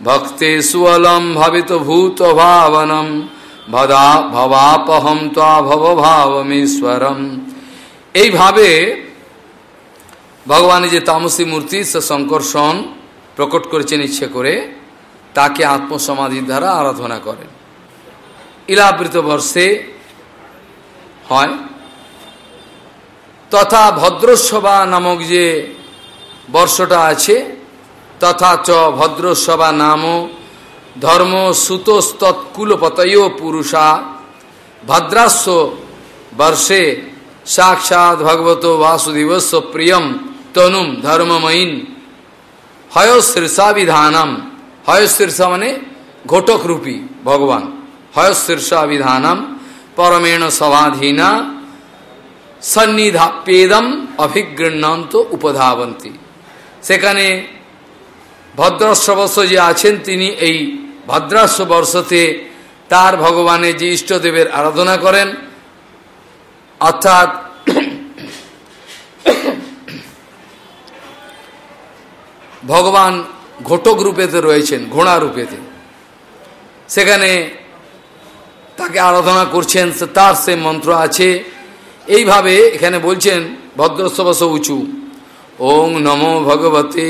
ভক্তে সুলম ভাবিত ভূত ভাবনম ভদা ভবাপহম তা ভবভাবমেশ্বরম। এইভাবে ভগবানের যে তামসী মূর্তি সে শঙ্কর্ষণ প্রকট করেছেন ইচ্ছে করে তাকে আত্মসমাধির দ্বারা আরাধনা করেন ইলাবৃত বর্ষে হয়। তথা ভদ্রসভা নামক যে বর্ষটা আছে, তথা চ ভদ্রসভা নাম ধর্ম সুতস্তৎকুলপতয় পুরুষা। ভদ্রাস্য বর্ষে সাক্ষাৎ ভগবত বাসুদেবস্ব প্রিয়ম তনুম ধর্মময়ীন। হয়শীর্ষাবিধানম হয়শীর্ষা মানে ঘটক রূপী, ভগবান। হয়শীর্ষাবিধানম পরমেণ সভাধীনা সন্নিধাপেদম অভিগৃহন্ত উপধাবন্তী। সেখানে ভদ্রাশ্ববর্ষ যে আছেন, তিনি এই ভদ্রাস্য বর্ষতে তার ভগবানের যে ইষ্টদেবের আরাধনা করেন। অর্থাৎ ভগবান ঘটক রূপেতে রয়েছেন, ঘোড়া রূপেতে। সেখানে তাকে আরাধনা করছেন তার সে মন্ত্র আছে। এইভাবে এখানে বলছেন ভদ্রস্ববস উঁচু, ওং নমো ভগবতে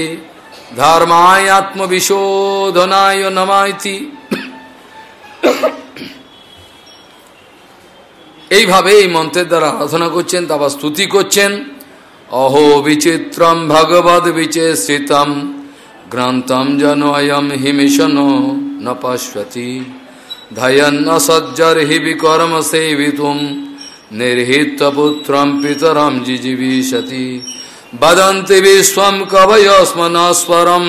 ধর্মায় আত্মবিশোধনায় নমাইতি এইভাবে এই মন্ত্রের দ্বারা আরাধনা করছেন, তারপর স্তুতি করছেন। অহো বিচিত্রম ভগবদ বিচেষিতম ग्रंथम जन अयम हिमिशन न पश्यति। न सज्जर हि विकर्म सेवितुम निर्त पुत्र पितरम जिजीविशति वदंति विश्व कवय स्म न स्वरम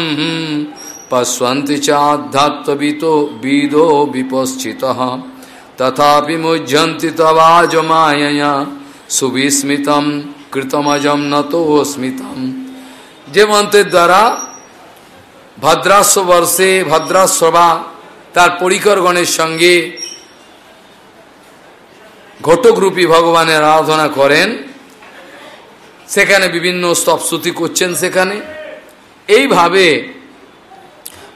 पश्वती चाध्यात्वीतो बीदो विपश्चित। तथा मुह्यंति तवाज मयया, सुविस्मित कृतमजम न तो स्मित जे मंत्र द्वारा ভদ্রাস্ব বর্ষে ভদ্রাস্ববা তার পরিকরগণের সঙ্গে ঘটকরূপী ভগবানের আরাধনা করেন। সেখানে বিভিন্ন স্তবস্তুতি করছেন সেখানে। এইভাবে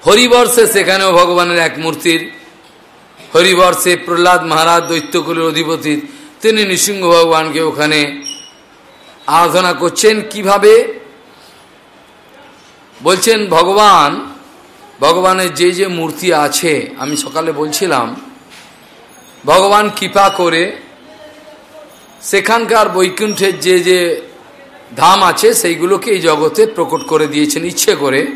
হরিবর্ষে সেখানেও ভগবানের এক মূর্তির হরিবর্ষে প্রহ্লাদ মহারাজ দৈত্যকুলের অধিপতি তিনি নৃসিংহ ভগবানকে ওখানে আরাধনা করছেন। কীভাবে? বলছেন, ভগবান, ভগবানের যে যে মূর্তি আছে, আমি সকালে বলছিলাম, ভগবান কৃপা করে সেখানকার বৈকুণ্ঠের যে যে ধাম আছে, সেইগুলোকে এই জগতে প্রকট করে দিয়েছেন, ইচ্ছে করে।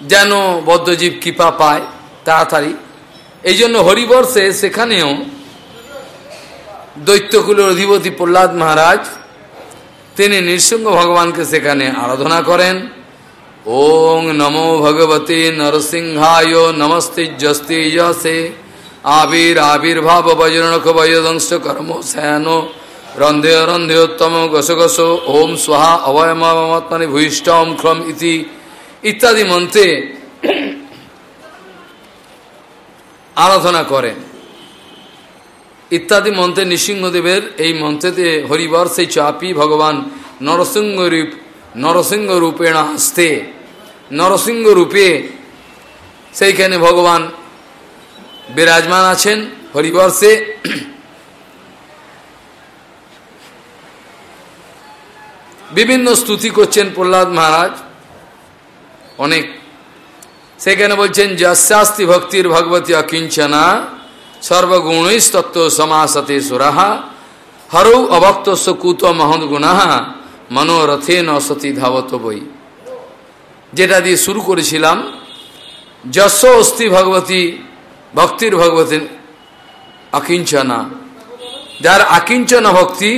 যেন বদ্ধজীব কৃপা পায় তাড়াতাড়ি। এই জন্য হরিবর্ষে সেখানেও দৈত্যকুলের অধিপতি প্রহ্লাদ মহারাজ তিনি নৃসিংহ ভগবানকে সেখানে আরাধনা করেন। ওং নমো ভগবতী নরসিংহায় নমস্তিজস্তিজসে আবির আবির্ভাব বজ্রণক বয়দংশ কর্ম শ্যান রন্ধে রন্ধেয়োত্তম গস গস ওম স্বাহা অভয়মাত্মানি ভূয়িষ্ঠম ক্রম ইতি। ইত্যাদি মন্ত্রে আরাধনা করেন। ইত্যাদি মন্ত্রে নৃসিংহদেবের এই মন্ত্রেতে হরিবর সেই চাপি ভগবান নরসিংহ রূপ নরসিংহ রূপেণ আসতে। নরসিংহ রূপে সেইখানে ভগবান বিরাজমান আছেন হরিবর্ষে বিভিন্ন স্তুতি করছেন প্রহ্লাদ মহারাজ। অনেক। সেখানে বলছেন যশাস্তি ভক্তির ভগবতী অকিঞ্চনা সর্বগুণৈস্তত্ব সমাসতে সুরাহা। হরৌ অভক্ত কুত মহৎ গুণা মনোরথে নসতি ধাবত বই যেটা দিয়ে শুরু করেছিলাম, যশ অস্তি ভগবতী, ভক্তির ভগবতী অকিঞ্চনা। যার আকিঞ্চনা ভক্তি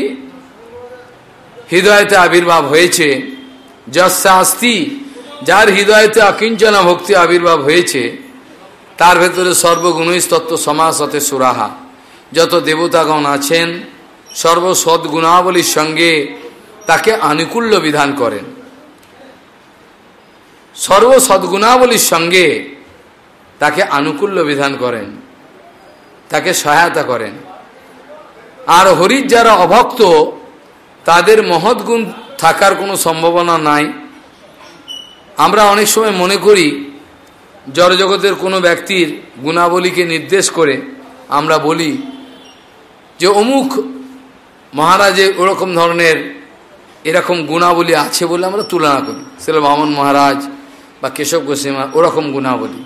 হৃদয়তে আবির্ভাব হয়েছে যশাস্তি যার হৃদয়তে অকিঞ্চনা ভক্তি আবির্ভাব হয়েছে তার ভেতরে সর্বগুণই তত্ত্ব সমাসতে সুরাহা। যত দেবতাগণ আছেন, সর্বসদ্গুণাবলীর সঙ্গে তাকে আনুকূল্য বিধান করেন। সর্বসদ্গুণাবলীর সঙ্গে তাকে আনুকূল্য বিধান করেন, তাকে সহায়তা করেন। আর হরির যারা অভক্ত, তাদের মহৎ গুণ থাকার কোনো সম্ভাবনা নাই। আমরা অনেক সময় মনে করি জড়জগতের কোনো ব্যক্তির গুণাবলীকে নির্দেশ করে আমরা বলি যে অমুক মহারাজের ওরকম ধরনের এরকম গুণাবলী আছে বলে আমরা তুলনা করি। সেটা বামন মহারাজ বা কেশব গোস্বীমা ওরকম গুণাবলী।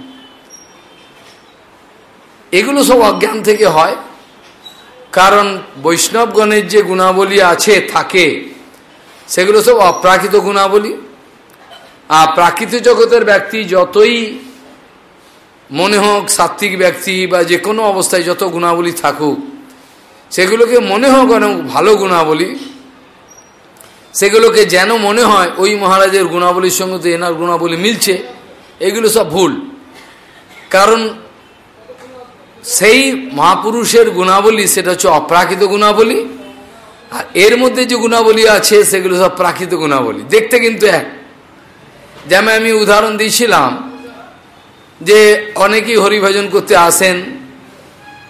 এগুলো সব অজ্ঞান থেকে হয়। কারণ বৈষ্ণবগণের যে গুণাবলী আছে, থাকে, সেগুলো সব অপ্রাকৃত গুণাবলী। আর প্রাকৃত জগতের ব্যক্তি যতই মনে হোক সাত্ত্বিক ব্যক্তি বা যে কোনো অবস্থায় যত গুণাবলী থাকুক, সেগুলোকে মনে হোক অনেক ভালো গুণাবলী, সেগুলোকে যেন মনে হয় ওই মহারাজের গুণাবলীর সঙ্গে তো এনার গুণাবলী মিলছে, এগুলো সব ভুল। কারণ সেই মহাপুরুষের গুণাবলী সেটা হচ্ছে অপ্রাকৃত গুণাবলী, আর এর মধ্যে যে গুণাবলী আছে সেগুলো সব প্রাকৃত গুণাবলী। দেখতে কিন্তু এক। যেমন আমি উদাহরণ দিয়েছিলাম যে অনেকেই হরিভজন করতে আসেন,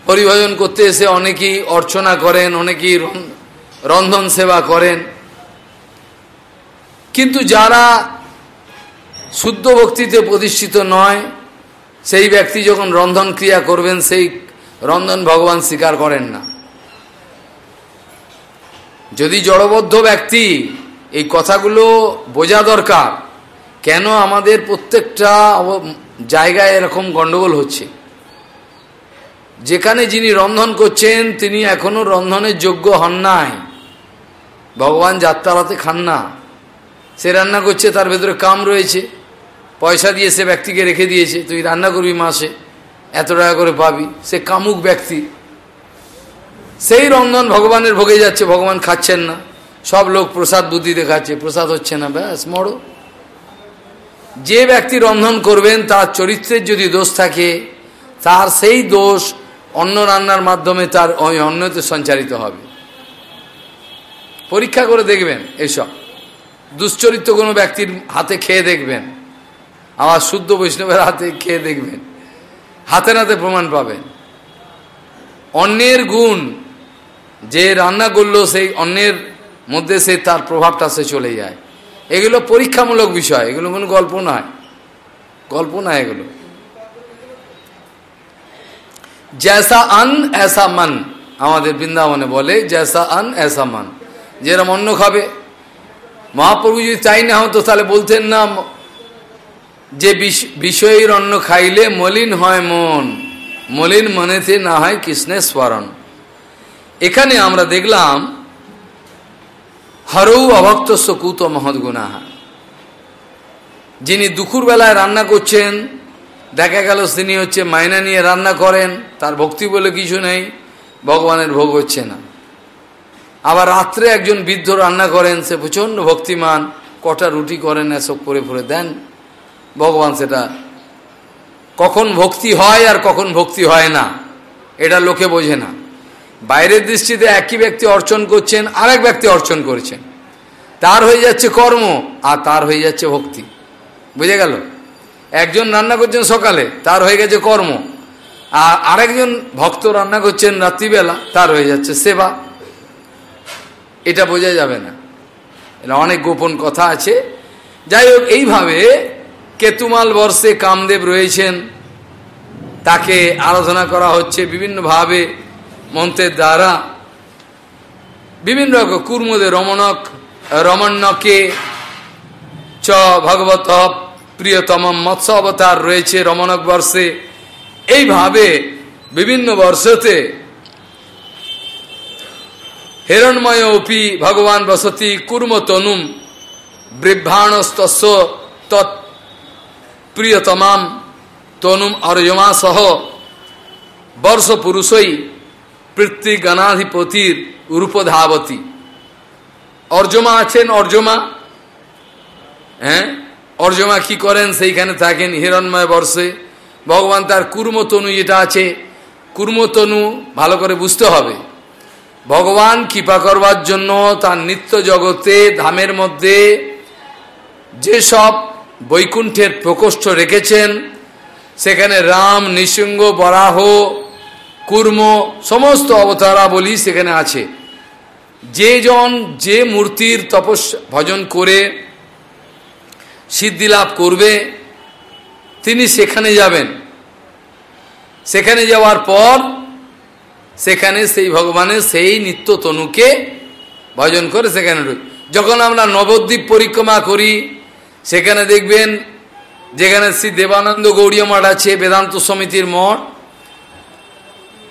হরিভজন করতে এসে অনেকেই অর্চনা করেন, অনেকেই রন্ধন সেবা করেন। কিন্তু যারা শুদ্ধ ভক্তিতে প্রতিষ্ঠিত নয়, সেই ব্যক্তি যখন রন্ধন ক্রিয়া করবেন, সেই রন্ধন ভগবান স্বীকার করেন না। যদি জড়বদ্ধ ব্যক্তি এই কথাগুলো বোঝা দরকার, কেন আমাদের প্রত্যেকটা জায়গায় এরকম গণ্ডগোল হচ্ছে। যেখানে যিনি রন্ধন করছেন, তিনি এখনও রন্ধনের যোগ্য হন নাই। ভগবান যাত্রাতে খান না। সে রান্না করছে, তার ভেতরে কাম রয়েছে। পয়সা দিয়ে সে ব্যক্তিকে রেখে দিয়েছে, তুই রান্না করবি মাসে, এত টাকা করে পাবি। সে কামুক ব্যক্তি। সেই রন্ধন ভগবানের ভোগে যাচ্ছে, ভগবান খাচ্ছেন না। সব লোক প্রসাদ বুদ্ধি দেখাচ্ছে প্রসাদ হচ্ছে না, ব্যাস, মরো। যে ব্যক্তি রন্ধন করবেন, তার চরিত্রের যদি দোষ থাকে, তার সেই দোষ অন্ন রান্নার মাধ্যমে তার ওই অন্যতে সঞ্চারিত হবে। পরীক্ষা করে দেখবেন এইসব দুশ্চরিত্র কোনো ব্যক্তির হাতে খেয়ে দেখবেন। আমার শুদ্ধ বৈষ্ণবের হাতে খেয়ে দেখবেন। হাতে নাতে প্রমাণ পাবেন। অন্যের গুণ, যে রান্না করল, সেই অন্যের মধ্যে সে তার প্রভাবটা সে চলে যায়। এগুলো পরীক্ষামূলক বিষয়, এগুলো কোনো গল্প নয়। গল্প না এগুলো। জ্যাসা আন, এসা মান। আমাদের বৃন্দাবনে বলে জ্যাসা আন, এসা মান। যেরম অন্ন খাবে। মহাপ্রভু যদি চাই না হতো, তাহলে বলতেন না, যে বিষয়ের অন্ন খাইলে মলিন হয় মন। মলিন মনেতে না হয় কৃষ্ণের স্মরণ। এখানে আমরা দেখলাম হরৌ অভক্ত সকুত মহৎ গুণাহা যিনি দুপুর বেলায় রান্না করছেন, দেখা গেল তিনি হচ্ছে মাইনা নিয়ে রান্না করেন, তার ভক্তি বলে কিছু নেই, ভগবানের ভোগ হচ্ছে না। আবার রাত্রে একজন বৃদ্ধ রান্না করেন, সে প্রচণ্ড ভক্তিমান, কটা রুটি করেন এসব করে ফরে দেন। ভগবান সেটা কখন ভক্তি হয় আর কখন ভক্তি হয় না, এটা লোকে বোঝে না। বাইরের দৃষ্টিতে একই ব্যক্তি অর্চন করছেন, আরেক ব্যক্তি অর্চন করছেন। তার হয়ে যাচ্ছে কর্ম, আর তার হয়ে যাচ্ছে ভক্তি। বুঝে গেল? একজন রান্না করছেন সকালে, তার হয়ে গেছে কর্ম। আর আরেকজন ভক্ত রান্না করছেন রাত্রিবেলা, তার হয়ে যাচ্ছে সেবা। এটা বোঝা যাবে না। এটা অনেক গোপন কথা আছে। যাই হোক, এইভাবে কেতুমাল বর্ষে কামদেব রয়েছেন। তাকে আরাধনা করা হচ্ছে বিভিন্নভাবে। মন্ত্রের দ্বারা বিভিন্ন রকম কুর্মদে রমণক, রমণ্যকে চ ভগবত প্রিয়তম মৎস্য অবতার রয়েছে রমণক বর্ষে। এইভাবে বিভিন্ন বর্ষতে হিরণময় অপি ভগবান বসতি কুর্ম তনুম বৃভাণস্তস্য তৎ প্রিয়তমাম তনুম অর্জমা সহ বর্ষ পুরুষই পৃথ্বী গণাধিপতির রূপধাবতী। অর্জমা আছেন, অর্জমা। হ্যাঁ? অর্জমা কি করেন? সেইখানে থাকেন হিরণময় বর্ষে। ভগবান তার কুর্মতনু যেটা আছে, কুর্মতনু ভালো করে বুঝতে হবে। ভগবান কৃপা করবার জন্য তার নিত্য জগতে ধামের মধ্যে যেসব বৈকুণ্ঠের প্রকোষ্ঠ রেখেছেন, সেখানে রাম, নৃসিংহ, বরাহ কুর্ম, সমস্ত অবতারাবলী সেখানে আছে। যে জন যে মূর্তির তপস ভজন করে সিদ্ধিলাভ করবে, তিনি সেখানে যাবেন। সেখানে যাওয়ার পর, সেখানে সেই ভগবানের সেই নিত্য তনুকে ভজন করে সেখানে যখন আমরা নবদ্বীপ পরিক্রমা করি, সেখানে দেখবেন যেখানে শ্রী দেবানন্দ গৌরীয় মঠ আছে, বেদান্ত সমিতির মঠ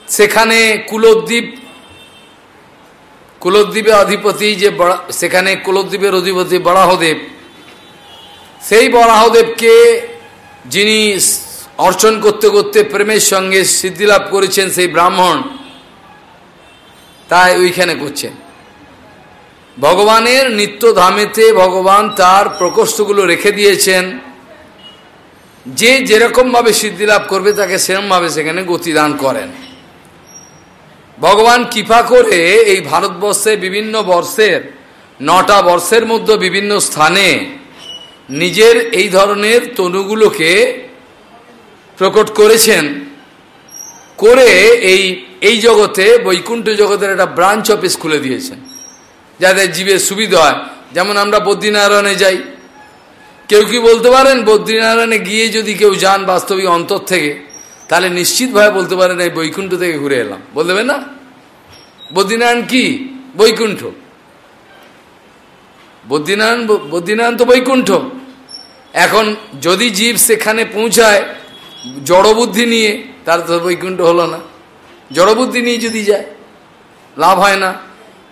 সেখানে কুলদ্বীপ, কুলদ্বীপের অধিপতি যে সেখানে কুলদ্বীপের অধিপতি বরাহদেব। সেই বরাহদেবকে যিনি অর্চন করতে করতে প্রেমের সঙ্গে সিদ্ধিলাভ করেছেন সেই ব্রাহ্মণ, তাই ওইখানে করছেন। ভগবানের নিত্য ধামেতে ভগবান তার প্রকোষ্ঠগুলো রেখে দিয়েছেন। যে যেরকমভাবে সিদ্ধিলাভ করবে, তাকে সেরকমভাবে সেখানে গতিদান করেন। ভগবান কৃপা করে এই ভারতবর্ষে বিভিন্ন বর্ষের, নটা বর্ষের মধ্যে বিভিন্ন স্থানে নিজের এই ধরনের তনুগুলোকে প্রকট করেছেন, করে এই এই জগতে, বৈকুণ্ঠ জগতের একটা ব্রাঞ্চ অফিস খুলে দিয়েছেন যাদের জীবের সুবিধা হয়। যেমন আমরা বদ্রীনারায়ণে যাই, কেউ কি বলতে পারেন? বদ্রীনারায়ণে গিয়ে যদি কেউ যান বাস্তবিক অন্তর থেকে তাহলে নিশ্চিতভাবে বলতে পারেন, এই বৈকুণ্ঠ থেকে ঘুরে এলাম। বলতে না? বদ্রীনারায়ণ কি? বৈকুণ্ঠ। বদ্রীনারায়ণ বদ্রীনারায়ণ তো বৈকুণ্ঠ। এখন যদি জীব সেখানে পৌঁছায়, জড়বুদ্ধি নিয়ে তার তো বৈকুণ্ঠ হলো না। জড়বুদ্ধি নিয়ে যদি যায়, লাভ হয় না।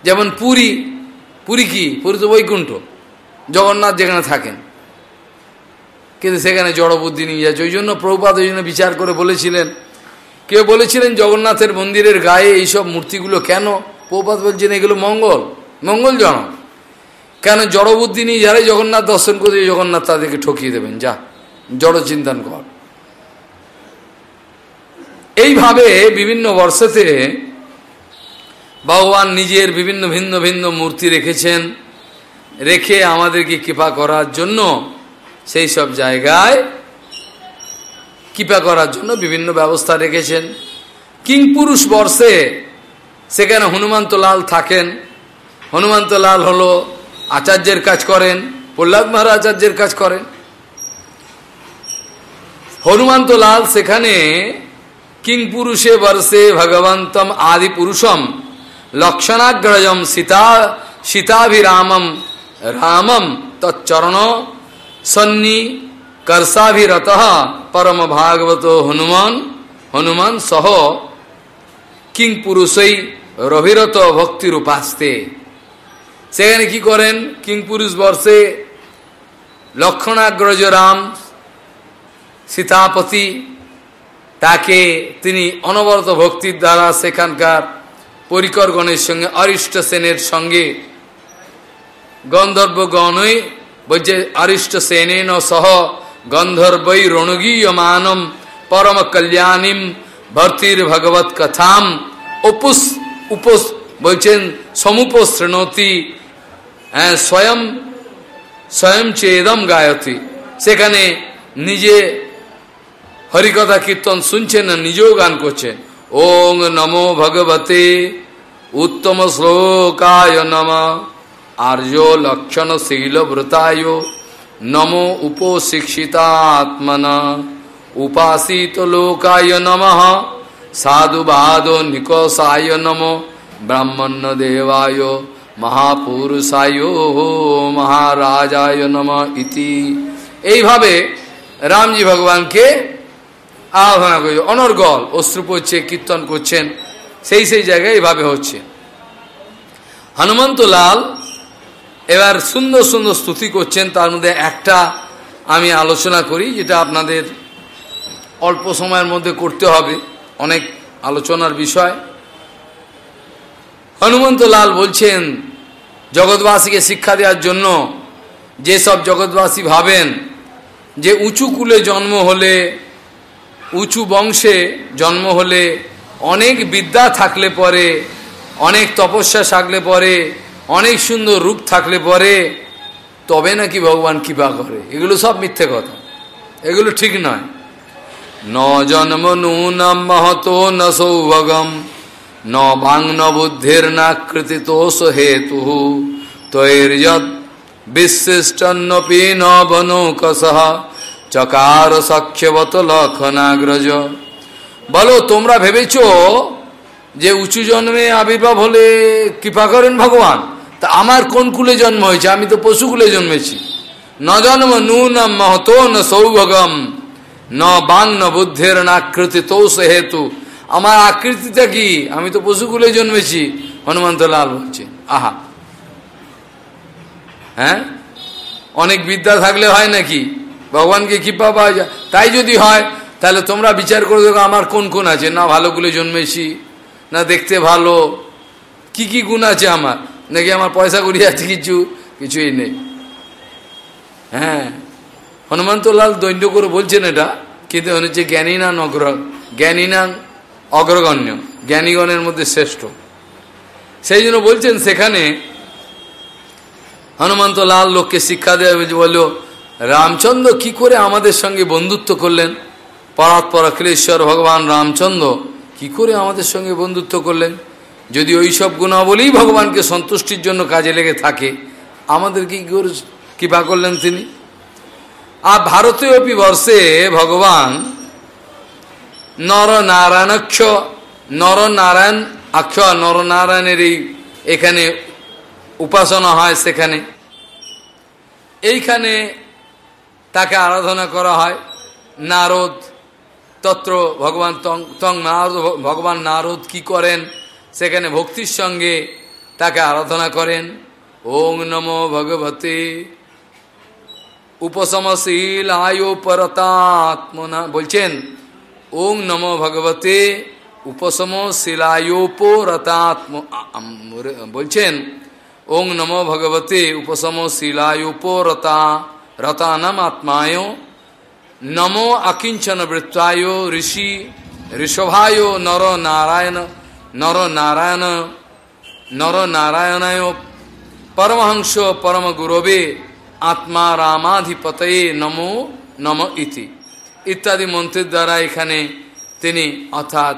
যেমন পুরী পুরী কি? পুরী তো বৈকুণ্ঠ। জগন্নাথ যেখানে থাকেন। কিন্তু সেখানে জড়বুদ্ধি নিয়ে যাচ্ছে। ওই জন্য প্রভুপাত ওই জন্য বিচার করে বলেছিলেন। কেউ বলেছিলেন, জগন্নাথের মন্দিরের গায়ে এইসব মূর্তিগুলো কেন? প্রভুপাত বলছেন, এগুলো মঙ্গল, মঙ্গলজনক। কেন জড়বুদ্ধি নিয়ে যারাই জগন্নাথ দর্শন করতে জগন্নাথ তাদেরকে ঠকিয়ে দেবেন। যা, জড় চিন্তন কর। এইভাবে বিভিন্ন বর্ষতে ভগবান নিজের বিভিন্ন ভিন্ন ভিন্ন মূর্তি রেখেছেন। রেখে আমাদেরকে কৃপা করার জন্য সেই সব জায়গায় কৃপা করার জন্য বিভিন্ন ব্যবস্থা রেখেছেন। কিংপুরুষ বর্ষে সেখানে হনুমন্ত লাল থাকেন। হনুমন্ত লাল হলো আচার্যের কাজ করেন, প্রহ্লাদ মহারাজ আচার্যের কাজ করেন। হনুমন্ত লাল সেখানে কিংপুরুষে বর্ষে ভগবন্তম আদি পুরুষম লক্ষণাগ্রজম সীতা, সীতাভিরামম রামম তচ্চরণ সন্নি कर्षाभिरत परम भागवत हनुमान हनुमान सह কিং পুরুষই রভিরত ভক্তির উপাস্তে সেখানে কি করেন কিং পুরুষ বর্ষে লক্ষণাগ্রজ রাম সীতাপতি তাকে তিনি অনবরত ভক্তির দ্বারা সেখানকার পরিকরগণের সঙ্গে অরিষ্ট সেনের সঙ্গে গন্ধর্বগণই বলছে অরিষ্ট সেনেন সহ গন্ধর্বৈ রণগীয়মানম পরম কল্যাণীম ভর্তির ভগবত কথাম উপস উপস বলছেন সমুপ শ্রেণতি স্বয়ং স্বয়ং চেদম গায়তি। সেখানে নিজে হরিকথা কীর্তন শুনছেন না নিজেও গান করছেন। ওং নমো ভগবতে উত্তম শ্লোকায় নম। আর্য লক্ষণ শীলব্রতায় নমো উপশিক্ষিতাত্মনা উপাসিত লোকায় নম সাধুবাদ নিকষায় নম ব্রাহ্মণ্য দেবায় মহাপুরুষায় মহারাজায় নম ইতি এইভাবে রামজি ভগবানকে আরাধনা করছে অনর্গল অশ্রু পড়ছে, কীর্তন করছেন, সেই সেই জায়গায় এইভাবে হচ্ছে। হনুমন্ত লাল এবার সুন্দর সুন্দর স্তুতি করছেন, তার মধ্যে একটা আমি আলোচনা করি, যেটা আপনাদের অল্প সময়ের মধ্যে করতে হবে, অনেক আলোচনার বিষয়। হনুমন্ত লাল বলছেন, জগৎবাসীকে শিক্ষা দেওয়ার জন্য যেসব জগৎবাসী ভাবেন যে উঁচু কুলে জন্ম হলে, উঁচু বংশে জন্ম হলে অনেক বিদ্যা থাকলে পরে, অনেক তপস্যা থাকলে পরে অনেক সুন্দর রূপ থাকলে পরে, তবে নাকি ভগবান কৃপা করে? এগুলো সব মিথ্যে কথা। এগুলো ঠিক নয়। ন জন্ম নূনম মহত ন সৌভগম, ন বাং ন বুদ্ধির নাকৃতি তোষ হেতু তৈর্যৎ বিশিষ্টন্নপি ন বনৌকস চকার সখ্যবত লক্ষণাগ্রজ। বলো, তোমরা ভেবেছ যে উঁচু জন্মে আবির্ভাব হলে কৃপা করেন ভগবান? তা আমার কোন কুলে জন্ম হয়েছে? আমি তো পশুকুলে জন্মেছি। ন জন্ম নূনম মহতো ন সৌভগম, ন বাং ন বুদ্ধের নাকৃতি তৌস হেতু। আমার আকৃতিটা কি? আমি তো পশুকুলে জন্মেছি, হনুমন্ত লাল বলছে। আহা। হ্যাঁ? অনেক বিদ্যা থাকলে হয় নাকি? ভগবানকে কৃপা পাওয়া যায়। তাই যদি হয়, তাহলে তোমরা বিচার করে দেখো আমার কোন কোন আছে। না ভালো গুলো জন্মেছি, না দেখতে ভালো। কি কি গুণ আছে আমার? নাকি আমার পয়সা করি আছে কিছু? কিছুই নেই। হ্যাঁ। হনুমন্তলাল দৈন্য করে বলছেন এটা। কিন্তু হচ্ছে জ্ঞানী না অগ্র জ্ঞানী না অগ্রগণ্য। জ্ঞানীগণের মধ্যে শ্রেষ্ঠ। সেই জন্য বলছেন সেখানে হনুমন্ত লাল লোককে শিক্ষা দেওয়া বলল, রামচন্দ্র কি করে আমাদের সঙ্গে বন্ধুত্ব করলেন? পরাৎপর অখিলেশ্বর ভগবান রামচন্দ্র কি করে আমাদের সঙ্গে বন্ধুত্ব করলেন? যদি ওই সব গুণাবলী ভগবানকে সন্তুষ্টির জন্য কাজে লেগে থাকে, আমাদের কি কৃপা করলেন তিনি? আর ভারতীয় বর্ষে ভগবান নর নারায়ণক্ষ নর নারায়ণ আক্ষ, নরনারায়ণের এই এখানে উপাসনা হয় সেখানে। এইখানে তাকে আরাধনা করা হয়, নারদ, তত্র ভগবান তং তং নারদ, ভগবান নারদ কি করেন? সেখানে ভক্তির সঙ্গে তাকে আরাধনা করেন। ওং নমো ভগবতে। উপসমশীল আয়ো পরতাত্মনা বলছেন, ওং নমো ভগবতে উপসম শিলায়োপরতাত্ম বলছেন, ওং নমো ভগবতে উপসম শিলায়োপরতা রতানম আত্মায় নমো আকিঞ্চন বৃত্তায় ঋষি ঋষভায় নর নারায়ণ নর নারায়ণ পরমহংস পরম গুরবে আত্মা রামাধিপতয়ে নমো নম ইতি। ইত্যাদি মন্ত্রের দ্বারা এখানে তিনি অর্থাৎ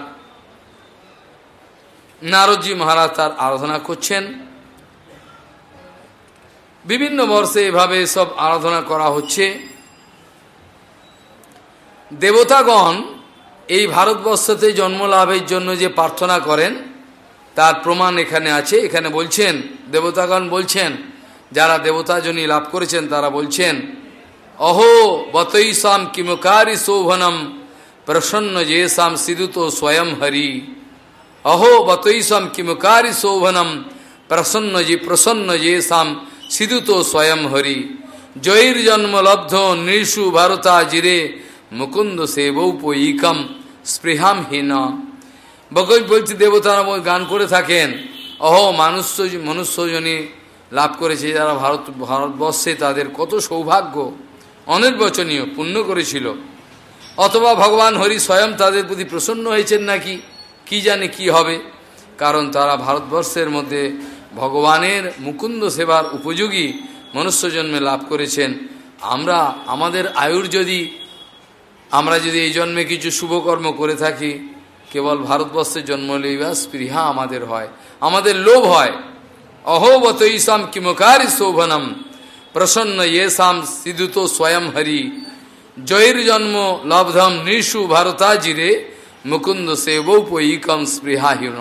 নারদজি মহারাজ তার আরাধনা করছেন। বিভিন্ন বর্ষে এভাবে সব আরাধনা করা হচ্ছে। দেবতাগণ এই ভারতবর্ষতে জন্ম লাভের জন্য যে প্রার্থনা করেন, তার প্রমাণ এখানে আছে। এখানে বলছেন, দেবতাগণ বলছেন, যারা দেবতাজনী লাভ করেছেন, তারা বলছেন, অহো বতৈসাম কিমকারি শোভনম, প্রসন্ন যেসাম সিদুত স্বয়ং হরি। অহো বতৈসাম কিমকারি শোভনম, প্রসন্ন যে প্রসন্ন যেসাম সিদুত স্বয়ং হরি। জয়ীর জন্মলব্ধ নৃষু ভারতা জিরে, মুকুন্দ সেবৌপইকম স্পৃহাম হীন বকজ বলছি দেবতারা গান করে থাকেন। অহ মানুষ মনুষ্যজনী লাভ করেছে যারা ভারত, ভারতবর্ষে তাদের কত সৌভাগ্য। অনির্বচনীয়, পুণ্য করেছিল। অথবা ভগবান হরি স্বয়ং তাদের প্রতি প্রসন্ন হয়েছেন নাকি? কি জানে কি হবে? কারণ তারা ভারতবর্ষের মধ্যে ভগবানের মুকুন্দ সেবার উপযোগী মনুষ্য জন্মে লাভ করেছেন। আমরা, আমাদের আয়ুর যদি আমরা যদি এই জন্মে কিছু শুভকর্ম করে থাকি, কেবল ভারতবর্ষের জন্ম লইবা স্পৃহা আমাদের হয়। আমাদের লোভ হয়। অহোবতৈসাম কিমকারি শোভনম, প্রসন্ন ইয়েসাম সিধুত স্বয়ং হরি। জয়ের জন্ম লব্ধম নৃষু ভারতাজিরে, মুকুন্দ সেবৌপইকম স্পৃহাহীন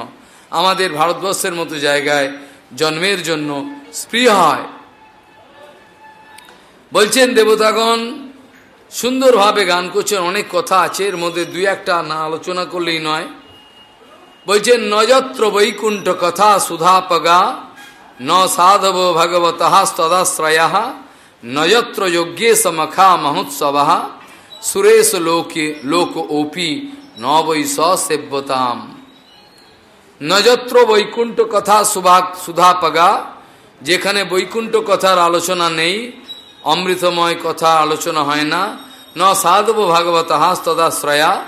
আমাদের ভারতবর্ষের মতো জায়গায় জন্মের জন্য স্পৃহ হয়। বলছেন দেবতাগণ সুন্দরভাবে গান করছেন, অনেক কথা আছে, এর মধ্যে দুই একটা না আলোচনা করলেই নয়। বলছেন, নজত্র বৈকুণ্ঠ কথা সুধাপগা ন সাধব ভগবত তদাশ্রয়া নজত্র যোগ্যে সমখা মহোৎসব, সুরেশ লোকে, লোক ওপি, ন বৈ সেব্যতাম। নজত্র বৈকুণ্ঠ কথা সুভাগ সুধাপগা যেখানে বৈকুণ্ঠ কথার আলোচনা নেই অমৃতময় কথা আলোচনা হয় না। ন সাধব ভাগবত হাস তদাশ্রয়া।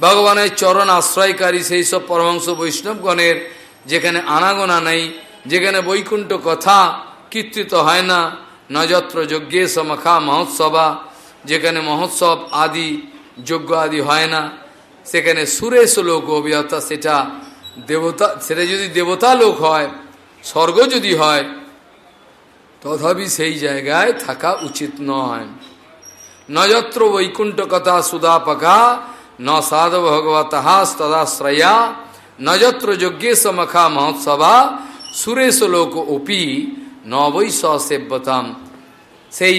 ভগবানের চরণ আশ্রয়কারী সেই সব পরমাংশ বৈষ্ণবগণের, যেখানে আনাগোনা নেই, যেখানে বৈকুণ্ঠ কথা কীর্তিত হয় না নজত্র যজ্ঞে সমখা মহোৎসবা, যেখানে মহোৎসব আদি, যজ্ঞ আদি হয় না। সেখানে সুরেশ লোক অভিয়তা সেটা দেবতা, সেটা যদি দেবতা লোক হয়, স্বর্গ যদি হয় তথাপি সেই জায়গায় থাকা উচিত নয়। নজত্র বৈকুণ্ঠ কথা সুদাপকা ন সাধব ভগবতহাস তদাশ্রয়া নজত্র যজ্ঞে সমখা মহোৎসবা, সুরেশ লোক ওপি নবৈ সেব্যতাম। সেই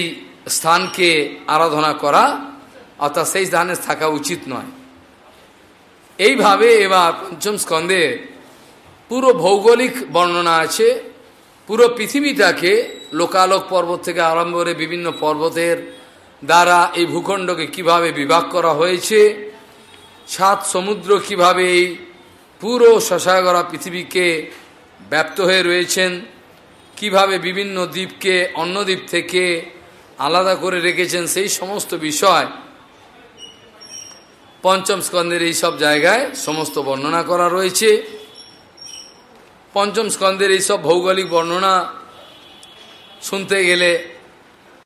স্থানকে আরাধনা করা, অর্থাৎ সেই স্থানে থাকা উচিত নয়। এইভাবে এবার পঞ্চম স্কন্ধে পুরো ভৌগোলিক বর্ণনা আছে। পুরো পৃথিবীটাকে লোকালোক পর্বত থেকে আরম্ভ করে বিভিন্ন পর্বতের দ্বারা এই ভূখণ্ডকে কীভাবে বিভাগ করা হয়েছে, সাত সমুদ্র কীভাবে এই পুরো শশাগরা পৃথিবীকে ব্যপ্ত হয়ে রয়েছেন, কীভাবে বিভিন্ন দ্বীপকে অন্য দ্বীপ থেকে আলাদা করে রেখেছেন, সেই সমস্ত বিষয় পঞ্চম স্কন্ধের এই সব জায়গায় সমস্ত বর্ণনা করা রয়েছে। পঞ্চম স্কন্ধের এইসব ভৌগোলিক বর্ণনা শুনতে গেলে